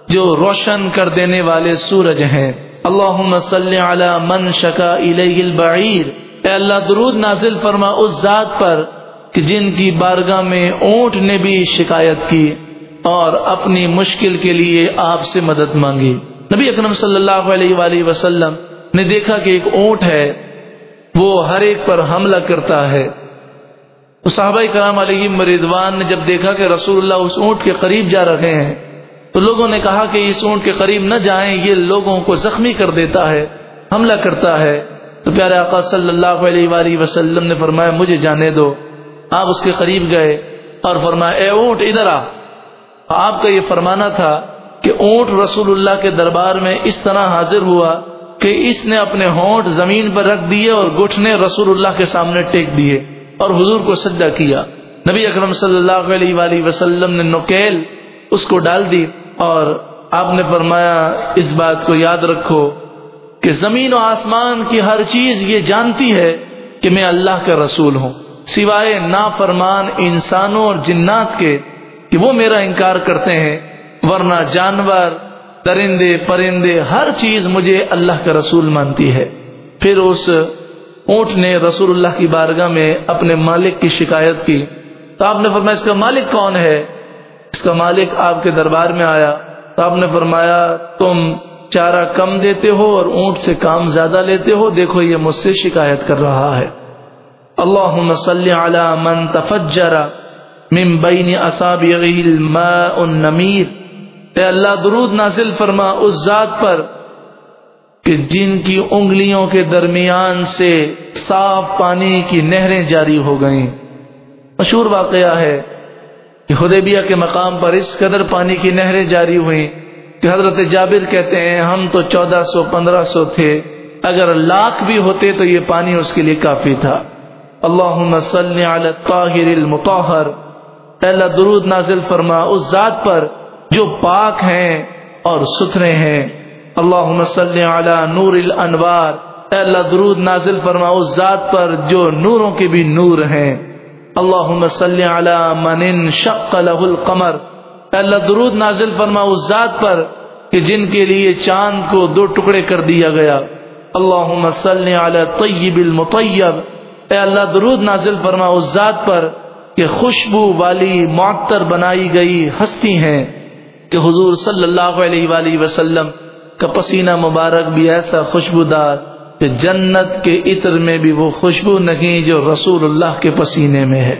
جو روشن کر دینے والے سورج ہیں۔ اللہ صلی علی من شکا الیہ البعیر۔ اے اللہ، درود نازل فرما۔ اس ذات پر کہ جن کی بارگاہ میں اونٹ نے بھی شکایت کی اور اپنی مشکل کے لیے آپ سے مدد مانگی۔ نبی اکرم صلی اللہ علیہ وآلہ وسلم نے دیکھا کہ ایک اونٹ ہے، وہ ہر ایک پر حملہ کرتا ہے۔ صحابہ کرام علیہ مریدوان نے جب دیکھا کہ رسول اللہ اس اونٹ کے قریب جا رہے ہیں، تو لوگوں نے کہا کہ اس اونٹ کے قریب نہ جائیں، یہ لوگوں کو زخمی کر دیتا ہے، حملہ کرتا ہے۔ تو پیارے آقا صلی اللہ علیہ وآلہ وسلم نے فرمایا، مجھے جانے دو۔ آپ اس کے قریب گئے اور فرمایا، اے اونٹ، ادھر آ. آپ کا یہ فرمانا تھا کہ اونٹ رسول اللہ کے دربار میں اس طرح حاضر ہوا کہ اس نے اپنے ہونٹ زمین پر رکھ دیے اور گٹھنے رسول اللہ کے سامنے ٹیک دیے اور حضور کو سجدہ کیا۔ نبی اکرم صلی اللہ علیہ وآلہ وسلم نے نکیل اس کو ڈال دی اور آپ نے فرمایا، اس بات کو یاد رکھو کہ زمین و آسمان کی ہر چیز یہ جانتی ہے کہ میں اللہ کا رسول ہوں۔ سوائے نافرمان انسانوں اور جنات کے کہ وہ میرا انکار کرتے ہیں، ورنہ جانور، درندے، پرندے، ہر چیز مجھے اللہ کا رسول مانتی ہے۔ پھر اس اونٹ نے رسول اللہ کی بارگاہ میں اپنے مالک کی شکایت کی۔ تو آپ نے فرمایا، اس کا مالک کون ہے؟ اس کا مالک آپ کے دربار میں آیا۔ تو آپ نے فرمایا، تم چارہ کم دیتے ہو اور اونٹ سے کام زیادہ لیتے ہو، دیکھو یہ مجھ سے شکایت کر رہا ہے۔ اللہ صلی علی من تفجر من بین اصابعه الماء النمیر اے اللہ، درود نازل فرما اس ذات پر کہ جن کی انگلیوں کے درمیان سے صاف پانی کی نہریں جاری ہو گئیں۔ مشہور واقعہ ہے کہ خدیبیہ کے مقام پر اس قدر پانی کی نہریں جاری ہوئیں کہ حضرت جابر کہتے ہیں، ہم تو چودہ سو، پندرہ سو تھے۔ اگر لاکھ بھی ہوتے تو یہ پانی اس کے لیے کافی تھا۔ اللہ صلی علی الطاہر المطہر۔ اللہ درود نازل فرما اس ذات پر جو پاک ہیں اور ستھرے ہیں۔ اللہ صلی علی نور الانوار۔ اللہ درود نازل فرما اس ذات پر جو نوروں کے بھی نور ہیں۔ اللہ صلی علی من شق له القمر۔ اللہ درود نازل فرما اس ذات پر کہ جن کے لیے چاند کو دو ٹکڑے کر دیا گیا۔ اللہ صلی علی طیب المطیب اے اللہ درود نازل فرما، اس ذات پر کہ خوشبو والی معطر بنائی گئی ہستی ہیں کہ حضور صلی اللہ علیہ وآلہ وسلم کا پسینہ مبارک بھی ایسا خوشبودار کہ جنت کے عطر میں بھی وہ خوشبو نہیں جو رسول اللہ کے پسینے میں ہے۔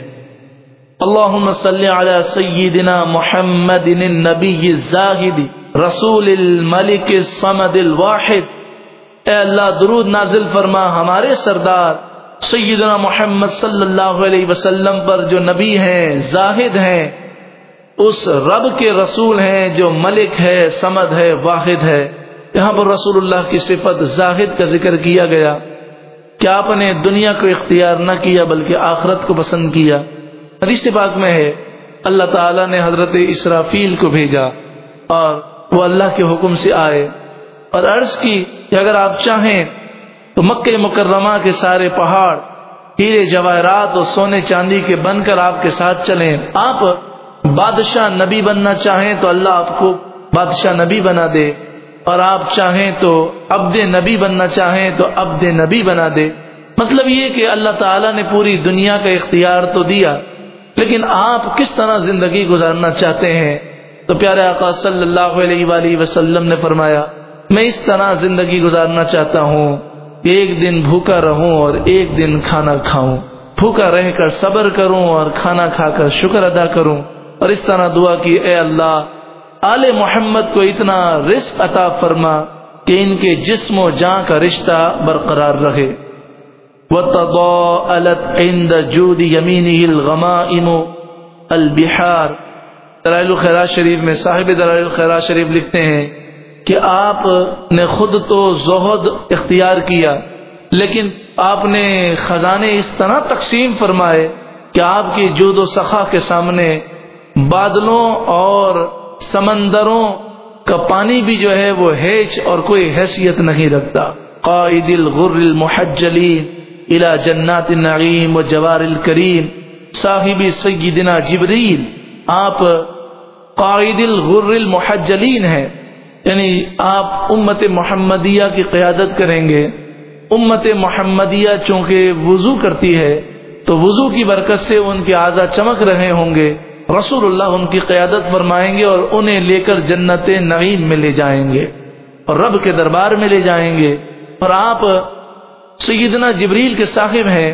اللہم صلی علی سیدنا محمد النبی الزاہد رسول الملک الصمد الواحد۔ اے اللہ درود نازل فرما، ہمارے سردار سیدنا محمد صلی اللہ علیہ وسلم پر جو نبی ہیں، زاہد ہیں، اس رب کے رسول ہیں جو ملک ہے، سمد ہے، واحد ہے۔ یہاں پر رسول اللہ کی صفت زاہد کا ذکر کیا گیا۔ کیا آپ نے دنیا کو اختیار نہ کیا بلکہ آخرت کو پسند کیا؟ حدیث پاک میں ہے، اللہ تعالیٰ نے حضرت اسرافیل کو بھیجا اور وہ اللہ کے حکم سے آئے اور عرض کی کہ اگر آپ چاہیں تو مکہ مکرمہ کے سارے پہاڑ، ہیرے جواہرات اور سونے چاندی کے بن کر آپ کے ساتھ چلیں۔ آپ بادشاہ نبی بننا چاہیں تو اللہ آپ کو بادشاہ نبی بنا دے۔ اور آپ چاہیں تو عبد نبی بننا چاہیں تو عبد نبی بنا دے۔ مطلب یہ کہ اللہ تعالیٰ نے پوری دنیا کا اختیار تو دیا، لیکن آپ کس طرح زندگی گزارنا چاہتے ہیں؟ تو پیارے آقا صلی اللہ علیہ وآلہ وسلم نے فرمایا، میں اس طرح زندگی گزارنا چاہتا ہوں۔ ایک دن بھوکا رہوں اور ایک دن کھانا کھاؤں۔ بھوکا رہ کر صبر کروں اور کھانا کھا کر شکر ادا کروں۔ اور اس طرح دعا کی، اے اللہ، آل محمد کو اتنا رزق عطا فرما کہ ان کے جسم و جاں کا رشتہ برقرار رہے۔ وَتَضَاءَلَتْ عِنْدَ جُودِ يَمِينِهِ دلائل الخیرات شریف میں صاحب دلائل الخیرات شریف لکھتے ہیں کہ آپ نے خود تو زہد اختیار کیا، لیکن آپ نے خزانے اس طرح تقسیم فرمائے کہ آپ کی جود و سخا کے سامنے بادلوں اور سمندروں کا پانی بھی جو ہے وہ ہیچ اور کوئی حیثیت نہیں رکھتا۔ قائد الغر المحجلین الى جنات النعیم و جوار الکریم۔ صاحب سیدنا جبریل، آپ قائد الغر المحجلین ہیں۔ یعنی آپ امت محمدیہ کی قیادت کریں گے، امت محمدیہ چونکہ وضو کرتی ہے، تو وضو کی برکت سے ان کے اعضا چمک رہے ہوں گے رسول اللہ ان کی قیادت فرمائیں گے اور انہیں لے کر جنت نعیم میں لے جائیں گے، اور رب کے دربار میں لے جائیں گے۔ اور آپ سیدنا جبریل کے صاحب ہیں،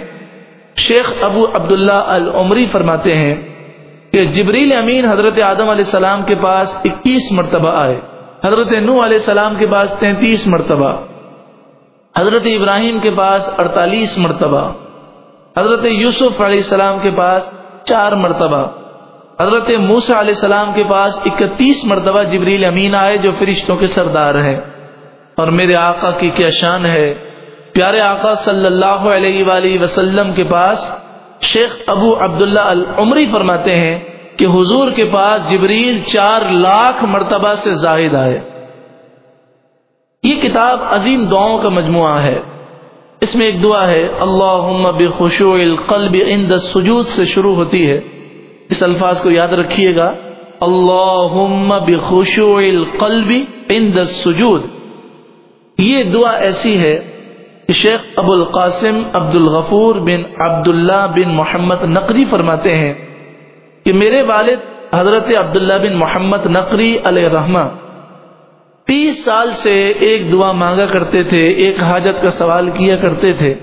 شیخ ابو عبداللہ العمری فرماتے ہیں کہ جبریل امین حضرت آدم علیہ السلام کے پاس اکیس مرتبہ آئے۔ حضرت نو علیہ السلام کے پاس تینتیس مرتبہ، حضرت ابراہیم کے پاس اڑتالیس مرتبہ، حضرت یوسف علیہ السلام کے پاس چار مرتبہ، حضرت موسا علیہ السلام کے پاس اکتیس مرتبہ جبریل امین آئے جو فرشتوں کے سردار ہیں۔ اور میرے آقا کی کیا شان ہے۔ پیارے آقا صلی اللہ علیہ وآلہ وسلم کے پاس شیخ ابو عبداللہ العمری فرماتے ہیں کہ حضور کے پاس جبریل چار لاکھ مرتبہ سے زاہد آئے۔ یہ کتاب عظیم دعاؤں کا مجموعہ ہے۔ اس میں ایک دعا ہے اللہ بخشوع القلب عند السجود سے شروع ہوتی ہے۔ اس الفاظ کو یاد رکھیے گا۔ اللہ بخشوع القلب عند السجود۔ یہ دعا ایسی ہے کہ شیخ ابو القاسم عبد الغفور بن عبداللہ بن محمد نقری فرماتے ہیں۔ کہ میرے والد حضرت عبداللہ بن محمد نقری علیہ رحمہ تیس سال سے ایک دعا مانگا کرتے تھے، ایک حاجت کا سوال کیا کرتے تھے۔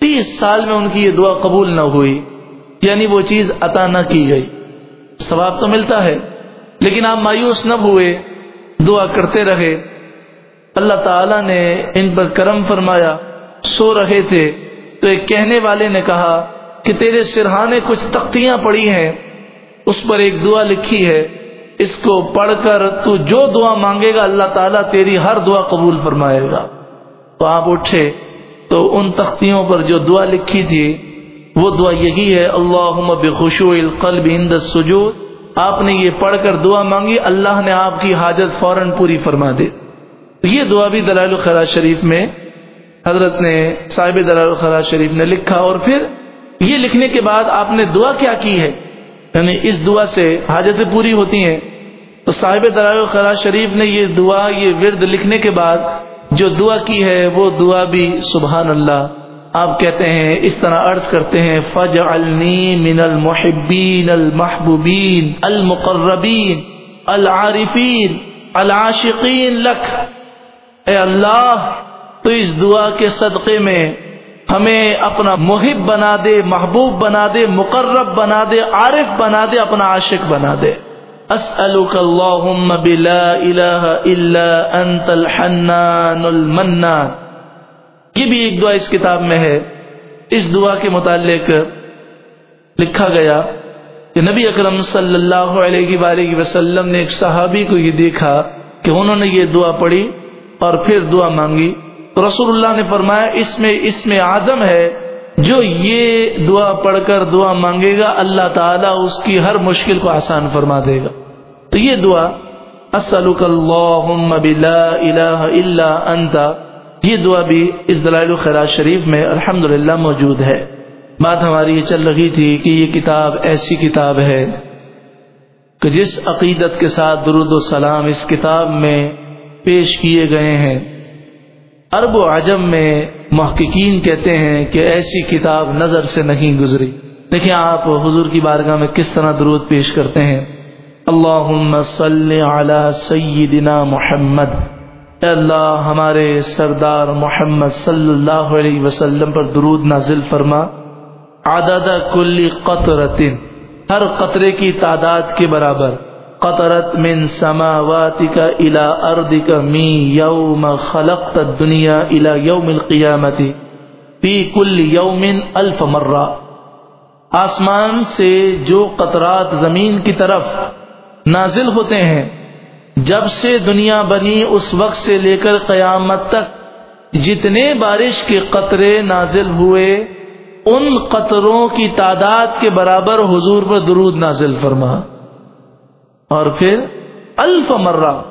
تیس سال میں ان کی یہ دعا قبول نہ ہوئی یعنی وہ چیز عطا نہ کی گئی۔ ثواب تو ملتا ہے، لیکن آپ مایوس نہ ہوئے، دعا کرتے رہے۔ اللہ تعالی نے ان پر کرم فرمایا، سو رہے تھے۔ تو ایک کہنے والے نے کہا کہ تیرے سرہانے کچھ تختیاں پڑی ہیں اس پر ایک دعا لکھی ہے، اس کو پڑھ کر تو جو دعا مانگے گا، اللہ تعالیٰ تیری ہر دعا قبول فرمائے گا۔ تو آپ اٹھے، تو ان تختیوں پر جو دعا لکھی تھی، وہ دعا یہی ہے اللہ بخشو القلب عند السجود۔ آپ نے یہ پڑھ کر دعا مانگی، اللہ نے آپ کی حاجت فوراً پوری فرما دی۔ یہ دعا بھی دلائل الخراج شریف میں حضرت نے، صاحب دلال الخراج شریف نے لکھا۔ اور پھر یہ لکھنے کے بعد آپ نے دعا کیا کی ہے؟ یعنی اس دعا سے حاجتیں پوری ہوتی ہیں۔ تو صاحب دلال الخراج شریف نے یہ دعا، یہ ورد لکھنے کے بعد جو دعا کی ہے، وہ دعا بھی سبحان اللہ۔ آپ کہتے ہیں، اس طرح عرض کرتے ہیں فج من المحبین المحبوبین، المقربین، العارفین، العاشقین لکھ اے اللہ، تو اس دعا کے صدقے میں ہمیں اپنا محب بنا دے، محبوب بنا دے، مقرب بنا دے، عارف بنا دے، اپنا عاشق بنا دے۔ اسألك اللهم بلا الہ الا انت الحنان المنان۔ یہ بھی ایک دعا اس کتاب میں ہے۔ اس دعا کے متعلق لکھا گیا کہ نبی اکرم صلی اللہ علیہ وآلہ وسلم نے ایک صحابی کو یہ دیکھا کہ انہوں نے یہ دعا پڑھی اور پھر دعا مانگی۔ تو رسول اللہ نے فرمایا، اس میں اس میں آدم ہے، جو یہ دعا پڑھ کر دعا مانگے گا، اللہ تعالیٰ اس کی ہر مشکل کو آسان فرما دے گا۔ تو یہ دعا انت، یہ دعا بھی اس دلائل خراج شریف میں الحمد موجود ہے۔ بات ہماری یہ چل رہی تھی کہ یہ کتاب ایسی کتاب ہے کہ جس عقیدت کے ساتھ درود و سلام اس کتاب میں پیش کیے گئے ہیں۔ عرب و عجم میں محققین کہتے ہیں کہ ایسی کتاب نظر سے نہیں گزری۔ دیکھیں آپ حضور کی بارگاہ میں کس طرح درود پیش کرتے ہیں۔ اللہ صلی علی سیدنا محمد۔ اے اللہ، ہمارے سردار محمد صلی اللہ علیہ وسلم پر درود نازل فرما۔ عدد کلی قطرت ہر قطرے کی تعداد کے برابر۔ قطرت من سماواتك الى ارضك من يوم خلقت الدنيا الى يوم القيامه في كل يوم الف مره آسمان سے جو قطرات زمین کی طرف نازل ہوتے ہیں، جب سے دنیا بنی اس وقت سے لے کر قیامت تک جتنے بارش کے قطرے نازل ہوئے، ان قطروں کی تعداد کے برابر حضور پر درود نازل فرما۔ اور پھر الف مرہ،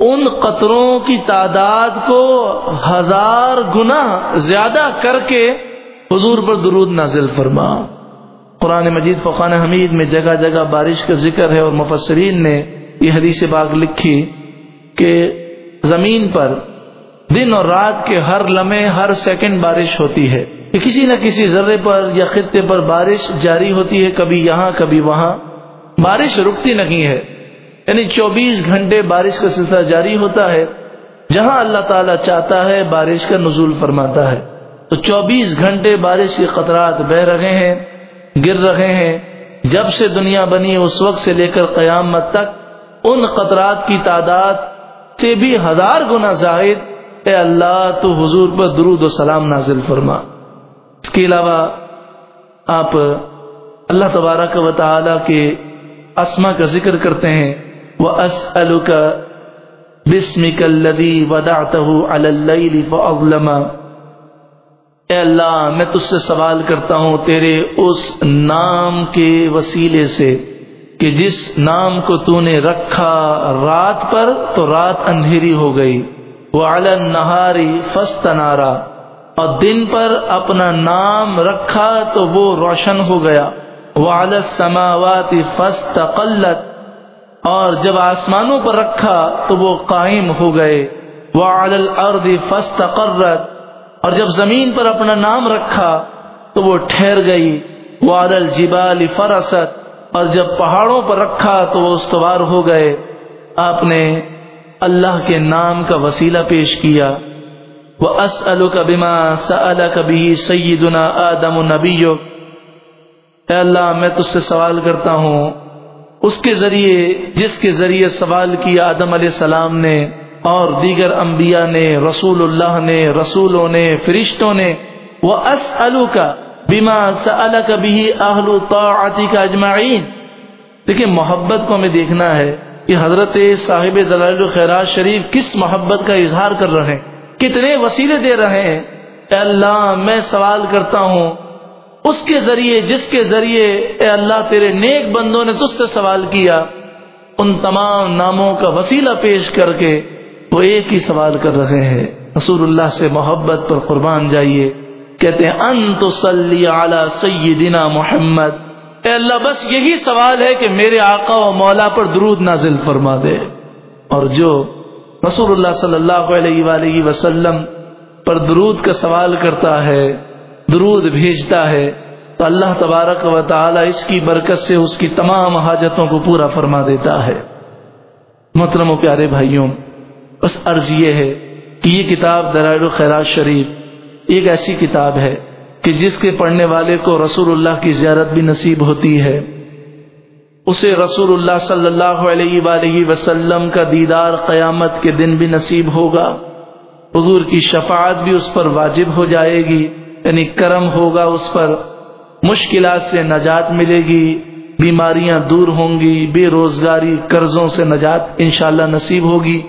ان قطروں کی تعداد کو ہزار گنا زیادہ کر کے حضور پر درود نازل فرما۔ قرآن مجید فقان حمید میں جگہ جگہ بارش کا ذکر ہے اور مفسرین نے یہ حدیث باغ لکھی کہ زمین پر دن اور رات کے ہر لمحے، ہر سیکنڈ بارش ہوتی ہے۔ کہ کسی نہ کسی ذرے پر یا خطے پر بارش جاری ہوتی ہے، کبھی یہاں، کبھی وہاں۔ بارش رکتی نہیں ہے۔ یعنی چوبیس گھنٹے بارش کا سلسلہ جاری ہوتا ہے۔ جہاں اللہ تعالیٰ چاہتا ہے بارش کا نزول فرماتا ہے۔ تو چوبیس گھنٹے بارش کے قطرات بہ رہے ہیں، گر رہے ہیں۔ جب سے دنیا بنی، اس وقت سے لے کر قیامت تک ان قطرات کی تعداد سے بھی ہزار گنا زائد۔ اے اللہ، تو حضور پر درود و سلام نازل فرما۔ اس کے علاوہ آپ اللہ تبارک و تعالی کے اسما کا ذکر کرتے ہیں وہ اسلو کا بسم کلدی وداۃ اے اللہ، میں تجھ سے سوال کرتا ہوں تیرے اس نام کے وسیلے سے کہ جس نام کو تو نے رکھا رات پر تو رات اندھیری ہو گئی۔ وہ علن نہاری فست نارا اور دن پر اپنا نام رکھا تو وہ روشن ہو گیا۔ وعلى السماوات فاستقلت، اور جب آسمانوں پر رکھا تو وہ قائم ہو گئے۔ وعلى الارض فاستقرت، اور جب زمین پر اپنا نام رکھا تو وہ ٹھہر گئی۔ وعلى الجبال فرست، اور جب پہاڑوں پر رکھا تو وہ استوار ہو گئے۔ آپ نے اللہ کے نام کا وسیلہ پیش کیا۔ وہ اسلو کا بیما کبھی سیدنا آدم نبی اے اللہ، میں تج سے سوال کرتا ہوں۔ اس کے ذریعے، جس کے ذریعے سوال کیا آدم علیہ السلام نے، اور دیگر انبیاء نے، رسول اللہ نے، رسولوں نے، فرشتوں نے وہ اسلو کا بیما سل کبھی آہل طاعتی کا اجمعین دیکھیں، محبت کو ہمیں دیکھنا ہے کہ حضرت صاحب دلائل الخیرات شریف کس محبت کا اظہار کر رہے ہیں، کتنے وسیلے دے رہے ہیں۔ اے اللہ، میں سوال کرتا ہوں اس کے ذریعے، جس کے ذریعے اے اللہ تیرے نیک بندوں نے تجھ سے سوال کیا، ان تمام ناموں کا وسیلہ پیش کر کے وہ ایک ہی سوال کر رہے ہیں۔ رسول اللہ سے محبت پر قربان جائیے۔ کہتے ہیں انت صلی علی سیدنا محمد۔ اے اللہ، بس یہی سوال ہے کہ میرے آقا و مولا پر درود نازل فرما دے۔ اور جو رسول اللہ صلی اللہ علیہ وآلہ وسلم پر درود کا سوال کرتا ہے درود بھیجتا ہے تو اللہ تبارک و تعالی اس کی برکت سے اس کی تمام حاجتوں کو پورا فرما دیتا ہے۔ محترم و پیارے بھائیوں، بس عرض یہ ہے کہ یہ کتاب درائل الخیرات شریف ایک ایسی کتاب ہے کہ جس کے پڑھنے والے کو رسول اللہ کی زیارت بھی نصیب ہوتی ہے۔ اسے رسول اللہ صلی اللہ علیہ وآلہ وسلم کا دیدار قیامت کے دن بھی نصیب ہوگا۔ حضور کی شفاعت بھی اس پر واجب ہو جائے گی۔ یعنی کرم ہوگا اس پر، مشکلات سے نجات ملے گی، بیماریاں دور ہوں گی، بے روزگاری قرضوں سے نجات انشاءاللہ نصیب ہوگی،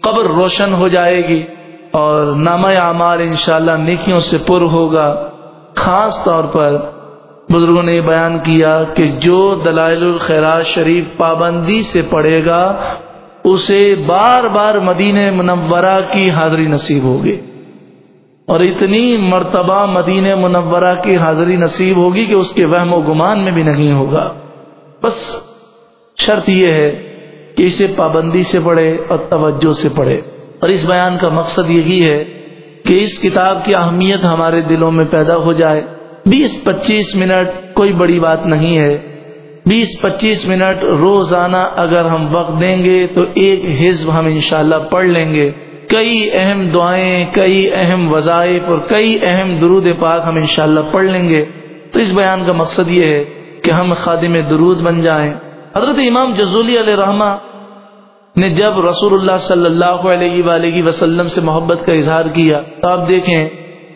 قبر روشن ہو جائے گی اور نامہ اعمال انشاءاللہ نیکیوں سے پر ہوگا۔ خاص طور پر بزرگوں نے یہ بیان کیا کہ جو دلائل الخیرات شریف پابندی سے پڑھے گا، اسے بار بار مدینہ منورہ کی حاضری نصیب ہوگی۔ اور اتنی مرتبہ مدینہ منورہ کی حاضری نصیب ہوگی کہ اس کے وہم و گمان میں بھی نہیں ہوگا۔ بس شرط یہ ہے کہ اسے پابندی سے پڑھے اور توجہ سے پڑھے۔ اور اس بیان کا مقصد یہی ہے کہ اس کتاب کی اہمیت ہمارے دلوں میں پیدا ہو جائے۔ بیس پچیس منٹ کوئی بڑی بات نہیں ہے۔ بیس پچیس منٹ روزانہ اگر ہم وقت دیں گے تو ایک حزب ہم انشاءاللہ پڑھ لیں گے۔ کئی اہم دعائیں، کئی اہم وظائف اور کئی اہم درود پاک ہم انشاءاللہ پڑھ لیں گے۔ تو اس بیان کا مقصد یہ ہے کہ ہم خادم درود بن جائیں۔ حضرت امام جزولی علیہ رحمٰ نے جب رسول اللہ صلی اللہ علیہ وآلہ وسلم سے محبت کا اظہار کیا، تو آپ دیکھیں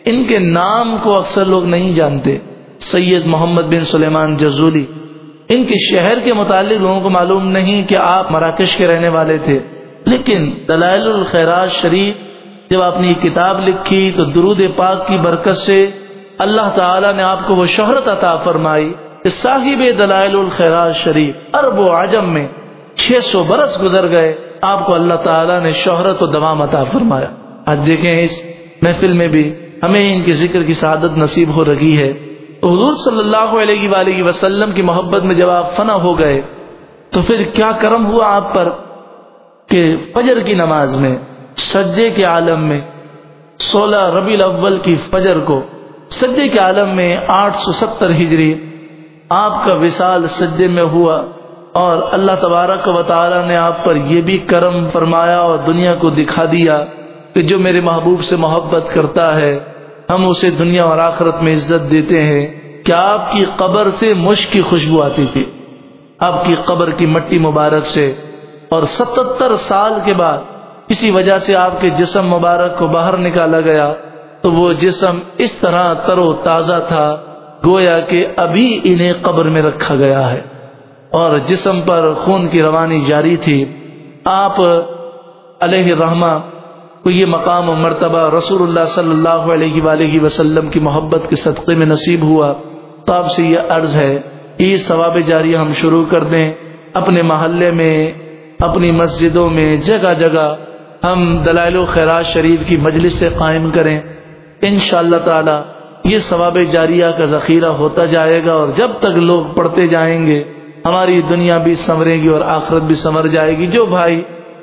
ان کے نام کو اکثر لوگ نہیں جانتے۔ سید محمد بن سلیمان جزولی۔ ان کے شہر کے متعلق لوگوں کو معلوم نہیں کہ آپ مراکش کے رہنے والے تھے۔ لیکن دلائل الخیرات شریف جب آپ نے یہ کتاب لکھی تو درود پاک کی برکت سے اللہ تعالی نے آپ کو وہ شہرت عطا فرمائی کہ صاحب دلائل الخیرات شریف عرب و عجم میں چھ سو برس گزر گئے آپ کو اللہ تعالیٰ نے شہرت و دوام عطا فرمایا۔ آج دیکھیں اس محفل میں بھی ہمیں ان کے ذکر کی سعادت نصیب ہو رہی ہے۔ حضور صلی اللہ علیہ وآلہ وسلم کی محبت میں جب آپ فنا ہو گئے تو پھر کیا کرم ہوا آپ پر؟ کہ فجر کی نماز میں، سجدے کے عالم میں، سولہ ربی الاول کی فجر کو، سجدے کے عالم میں آٹھ سو ستر ہجری آپ کا وصال سجدے میں ہوا اور اللہ تبارک و تعالی نے آپ پر یہ بھی کرم فرمایا اور دنیا کو دکھا دیا کہ جو میرے محبوب سے محبت کرتا ہے، ہم اسے دنیا اور آخرت میں عزت دیتے ہیں۔ کیا آپ کی قبر سے مشک کی خوشبو آتی تھی؟ آپ کی قبر کی مٹی مبارک سے اور ستتر سال کے بعد کسی وجہ سے آپ کے جسم مبارک کو باہر نکالا گیا، تو وہ جسم اس طرح تر و تازہ تھا، گویا کہ ابھی انہیں قبر میں رکھا گیا ہے۔ اور جسم پر خون کی روانی جاری تھی۔ آپ علیہ رحمہ کو یہ مقام و مرتبہ رسول اللہ صلی اللہ علیہ وآلہ وسلم کی محبت کے صدقے میں نصیب ہوا۔ تو آپ سے یہ عرض ہے، یہ ثواب جاری ہم شروع کر دیں اپنے محلے میں اپنی مسجدوں میں جگہ جگہ ہم دلائل و خیرات شریف کی مجلس سے قائم کریں۔ ان شاء اللہ تعالی یہ ثواب جاریہ کا ذخیرہ ہوتا جائے گا اور جب تک لوگ پڑھتے جائیں گے، ہماری دنیا بھی سنورے گی اور آخرت بھی سنور جائے گی۔ جو بھائی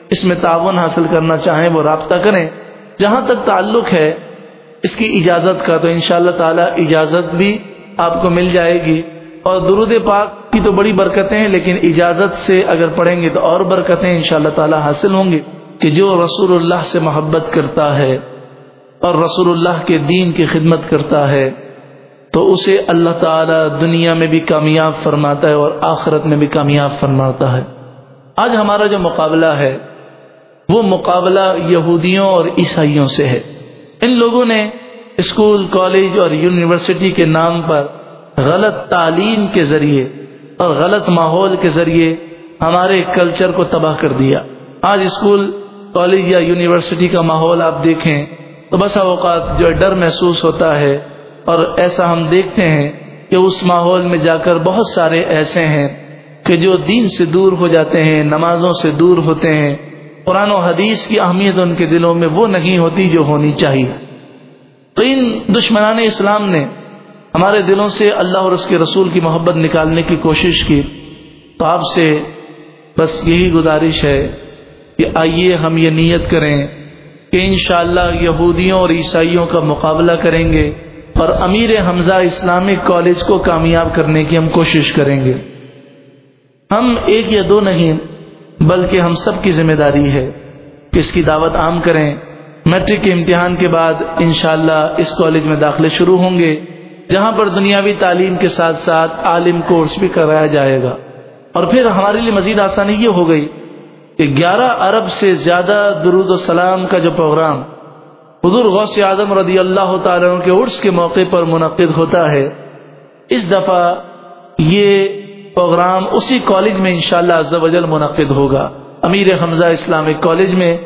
اس میں تعاون حاصل کرنا چاہیں وہ رابطہ کریں۔ جہاں تک تعلق ہے اس کی اجازت کا تو انشاءاللہ تعالی اجازت بھی آپ کو مل جائے گی۔ اور درود پاک تو بڑی برکتیں ہیں، لیکن اجازت سے اگر پڑھیں گے تو اور برکتیں ان شاء اللہ تعالی حاصل ہوں گی کہ جو رسول اللہ سے محبت کرتا ہے اور رسول اللہ کے دین کی خدمت کرتا ہے، تو اسے اللہ تعالی دنیا میں بھی کامیاب فرماتا ہے اور آخرت میں بھی کامیاب فرماتا ہے۔ آج ہمارا جو مقابلہ ہے، وہ مقابلہ یہودیوں اور عیسائیوں سے ہے۔ ان لوگوں نے اسکول، کالج اور یونیورسٹی کے نام پر غلط تعلیم کے ذریعے اور غلط ماحول کے ذریعے ہمارے کلچر کو تباہ کر دیا۔ آج اسکول، کالج یا یونیورسٹی کا ماحول آپ دیکھیں تو بسا اوقات جو ڈر محسوس ہوتا ہے اور ایسا ہم دیکھتے ہیں کہ اس ماحول میں جا کر بہت سارے ایسے ہیں کہ جو دین سے دور ہو جاتے ہیں، نمازوں سے دور ہوتے ہیں۔ قرآن و حدیث کی اہمیت ان کے دلوں میں وہ نہیں ہوتی جو ہونی چاہیے۔ تو ان دشمنان اسلام نے ہمارے دلوں سے اللہ اور اس کے رسول کی محبت نکالنے کی کوشش کی تو آپ سے بس یہی گزارش ہے کہ آئیے ہم یہ نیت کریں کہ انشاءاللہ یہودیوں اور عیسائیوں کا مقابلہ کریں گے اور امیر حمزہ اسلامک کالج کو کامیاب کرنے کی ہم کوشش کریں گے۔ ہم ایک یا دو نہیں، بلکہ ہم سب کی ذمہ داری ہے کہ اس کی دعوت عام کریں۔ میٹرک کے امتحان کے بعد انشاءاللہ اس کالج میں داخلے شروع ہوں گے۔ جہاں پر دنیاوی تعلیم کے ساتھ ساتھ عالم کورس بھی کرایا جائے گا۔ اور پھر ہمارے لیے مزید آسانی یہ ہو گئی کہ گیارہ ارب سے زیادہ درود و سلام کا جو پروگرام حضور غوث اعظم رضی اللہ تعالیٰ کے عرس کے موقع پر منعقد ہوتا ہے، اس دفعہ یہ پروگرام اسی کالج میں انشاءاللہ شاء اللہ منعقد ہوگا۔ امیر حمزہ اسلامک کالج میں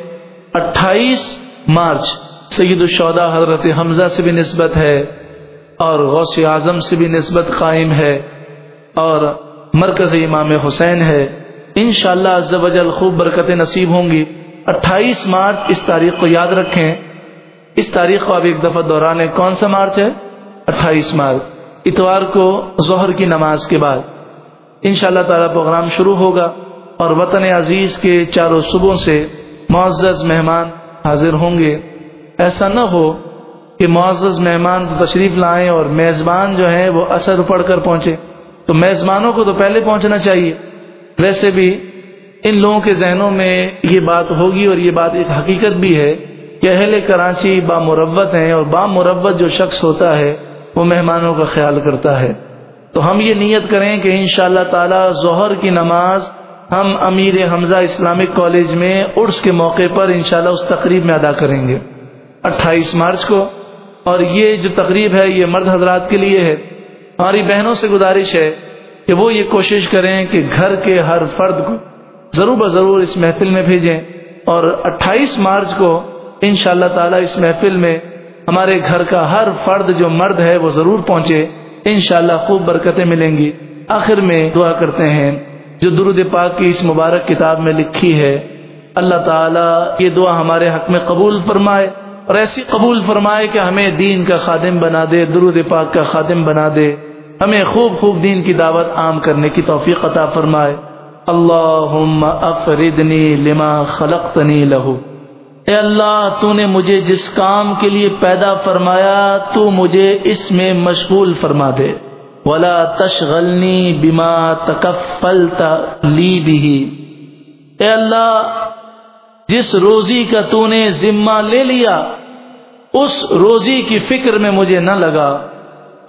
اٹھائیس مارچ، سید الشہدا حضرت حمزہ سے بھی نسبت ہے۔ اور غوث اعظم سے بھی نسبت قائم ہے اور مرکز امام حسین ہے۔ انشاءاللہ شاء اللہ خوب برکت نصیب ہوں گی۔ اٹھائیس مارچ اس تاریخ کو یاد رکھیں۔ اس تاریخ کو اب ایک دفعہ دوران کون سا مارچ ہے؟ اٹھائیس مارچ۔ اتوار کو ظہر کی نماز کے بعد۔ ان شاء اللہ تعالی پروگرام شروع ہوگا اور وطن عزیز کے چاروں صبحوں سے معزز مہمان حاضر ہوں گے۔ ایسا نہ ہو کہ معزز مہمان تشریف لائیں اور میزبان جو ہیں وہ اثر پڑھ کر پہنچے۔ تو میزبانوں کو تو پہلے پہنچنا چاہیے۔ ویسے بھی ان لوگوں کے ذہنوں میں یہ بات ہوگی اور یہ بات ایک حقیقت بھی ہے کہ اہل کراچی بامربت ہیں اور بامربت جو شخص ہوتا ہے وہ مہمانوں کا خیال کرتا ہے۔ تو ہم یہ نیت کریں کہ ان شاء اللہ تعالی ظہر کی نماز ہم امیر حمزہ اسلامک کالج میں عرس کے موقع پر انشاءاللہ اس تقریب میں ادا کریں گے۔ اٹھائیس مارچ کو اور یہ جو تقریب ہے، یہ مرد حضرات کے لیے ہے۔ ہماری بہنوں سے گزارش ہے کہ وہ یہ کوشش کریں کہ گھر کے ہر فرد کو ضرور بضرور اس محفل میں بھیجیں اور اٹھائیس مارچ کو ان شاء اللہ تعالی اس محفل میں ہمارے گھر کا ہر فرد جو مرد ہے، وہ ضرور پہنچے۔ انشاءاللہ خوب برکتیں ملیں گی۔ آخر میں دعا کرتے ہیں۔ جو درود پاک کی اس مبارک کتاب میں لکھی ہے، اللہ تعالیٰ یہ دعا ہمارے حق میں قبول فرمائے۔ اور ایسی قبول فرمائے کہ ہمیں دین کا خادم بنا دے، درود پاک کا خادم بنا دے۔ ہمیں خوب خوب دین کی دعوت عام کرنے کی توفیق عطا فرمائے۔ اللہ افردنی لما خلقتنی لہو۔ اے اللہ تو نے مجھے جس کام کے لیے پیدا فرمایا، تو مجھے اس میں مشغول فرما دے۔ ولا تشغلنی بما تکفلت لی بھی اے اللہ، جس روزی کا تو نے ذمہ لے لیا اس روزی کی فکر میں مجھے نہ لگا۔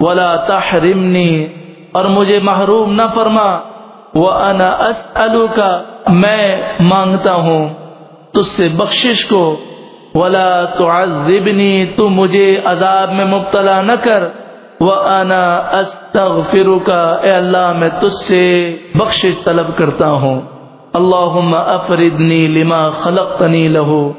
ولا تحرمنی اور مجھے محروم نہ فرما۔ وہ انا کا میں مانگتا ہوں تج سے بخشش کو۔ ولا تو تو مجھے عذاب میں مبتلا نہ کر۔ وہ انا کا اے اللہ، میں تج سے بخشش طلب کرتا ہوں۔ اللہ افردنی لما خلقتنی لہو۔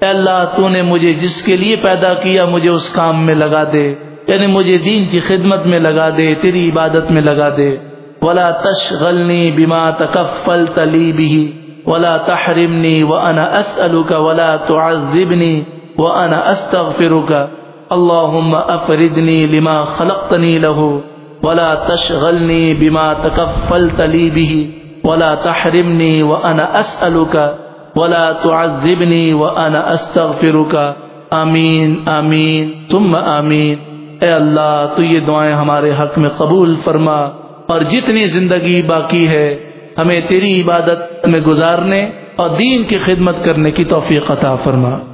اے اللہ تو نے مجھے جس کے لیے پیدا کیا مجھے اس کام میں لگا دے یعنی مجھے دین کی خدمت میں لگا دے، تیری عبادت میں لگا دے۔ ولا تشغلنی بما تکفلت لی بھی ولا تحرمني وانا اسالك ولا تعذبني وانا استغفرك اللهم افردني لما خلقتني له، ولا تشغلني بما تكفلت لي به، ولا تحرمني وانا اسالك ولا تعذبني وانا استغفرك آمین آمین، ثم آمین. اے اللہ، تو یہ دعائیں ہمارے حق میں قبول فرما اور جتنی زندگی باقی ہے، ہمیں تیری عبادت میں گزارنے اور دین کی خدمت کرنے کی توفیق عطا فرما۔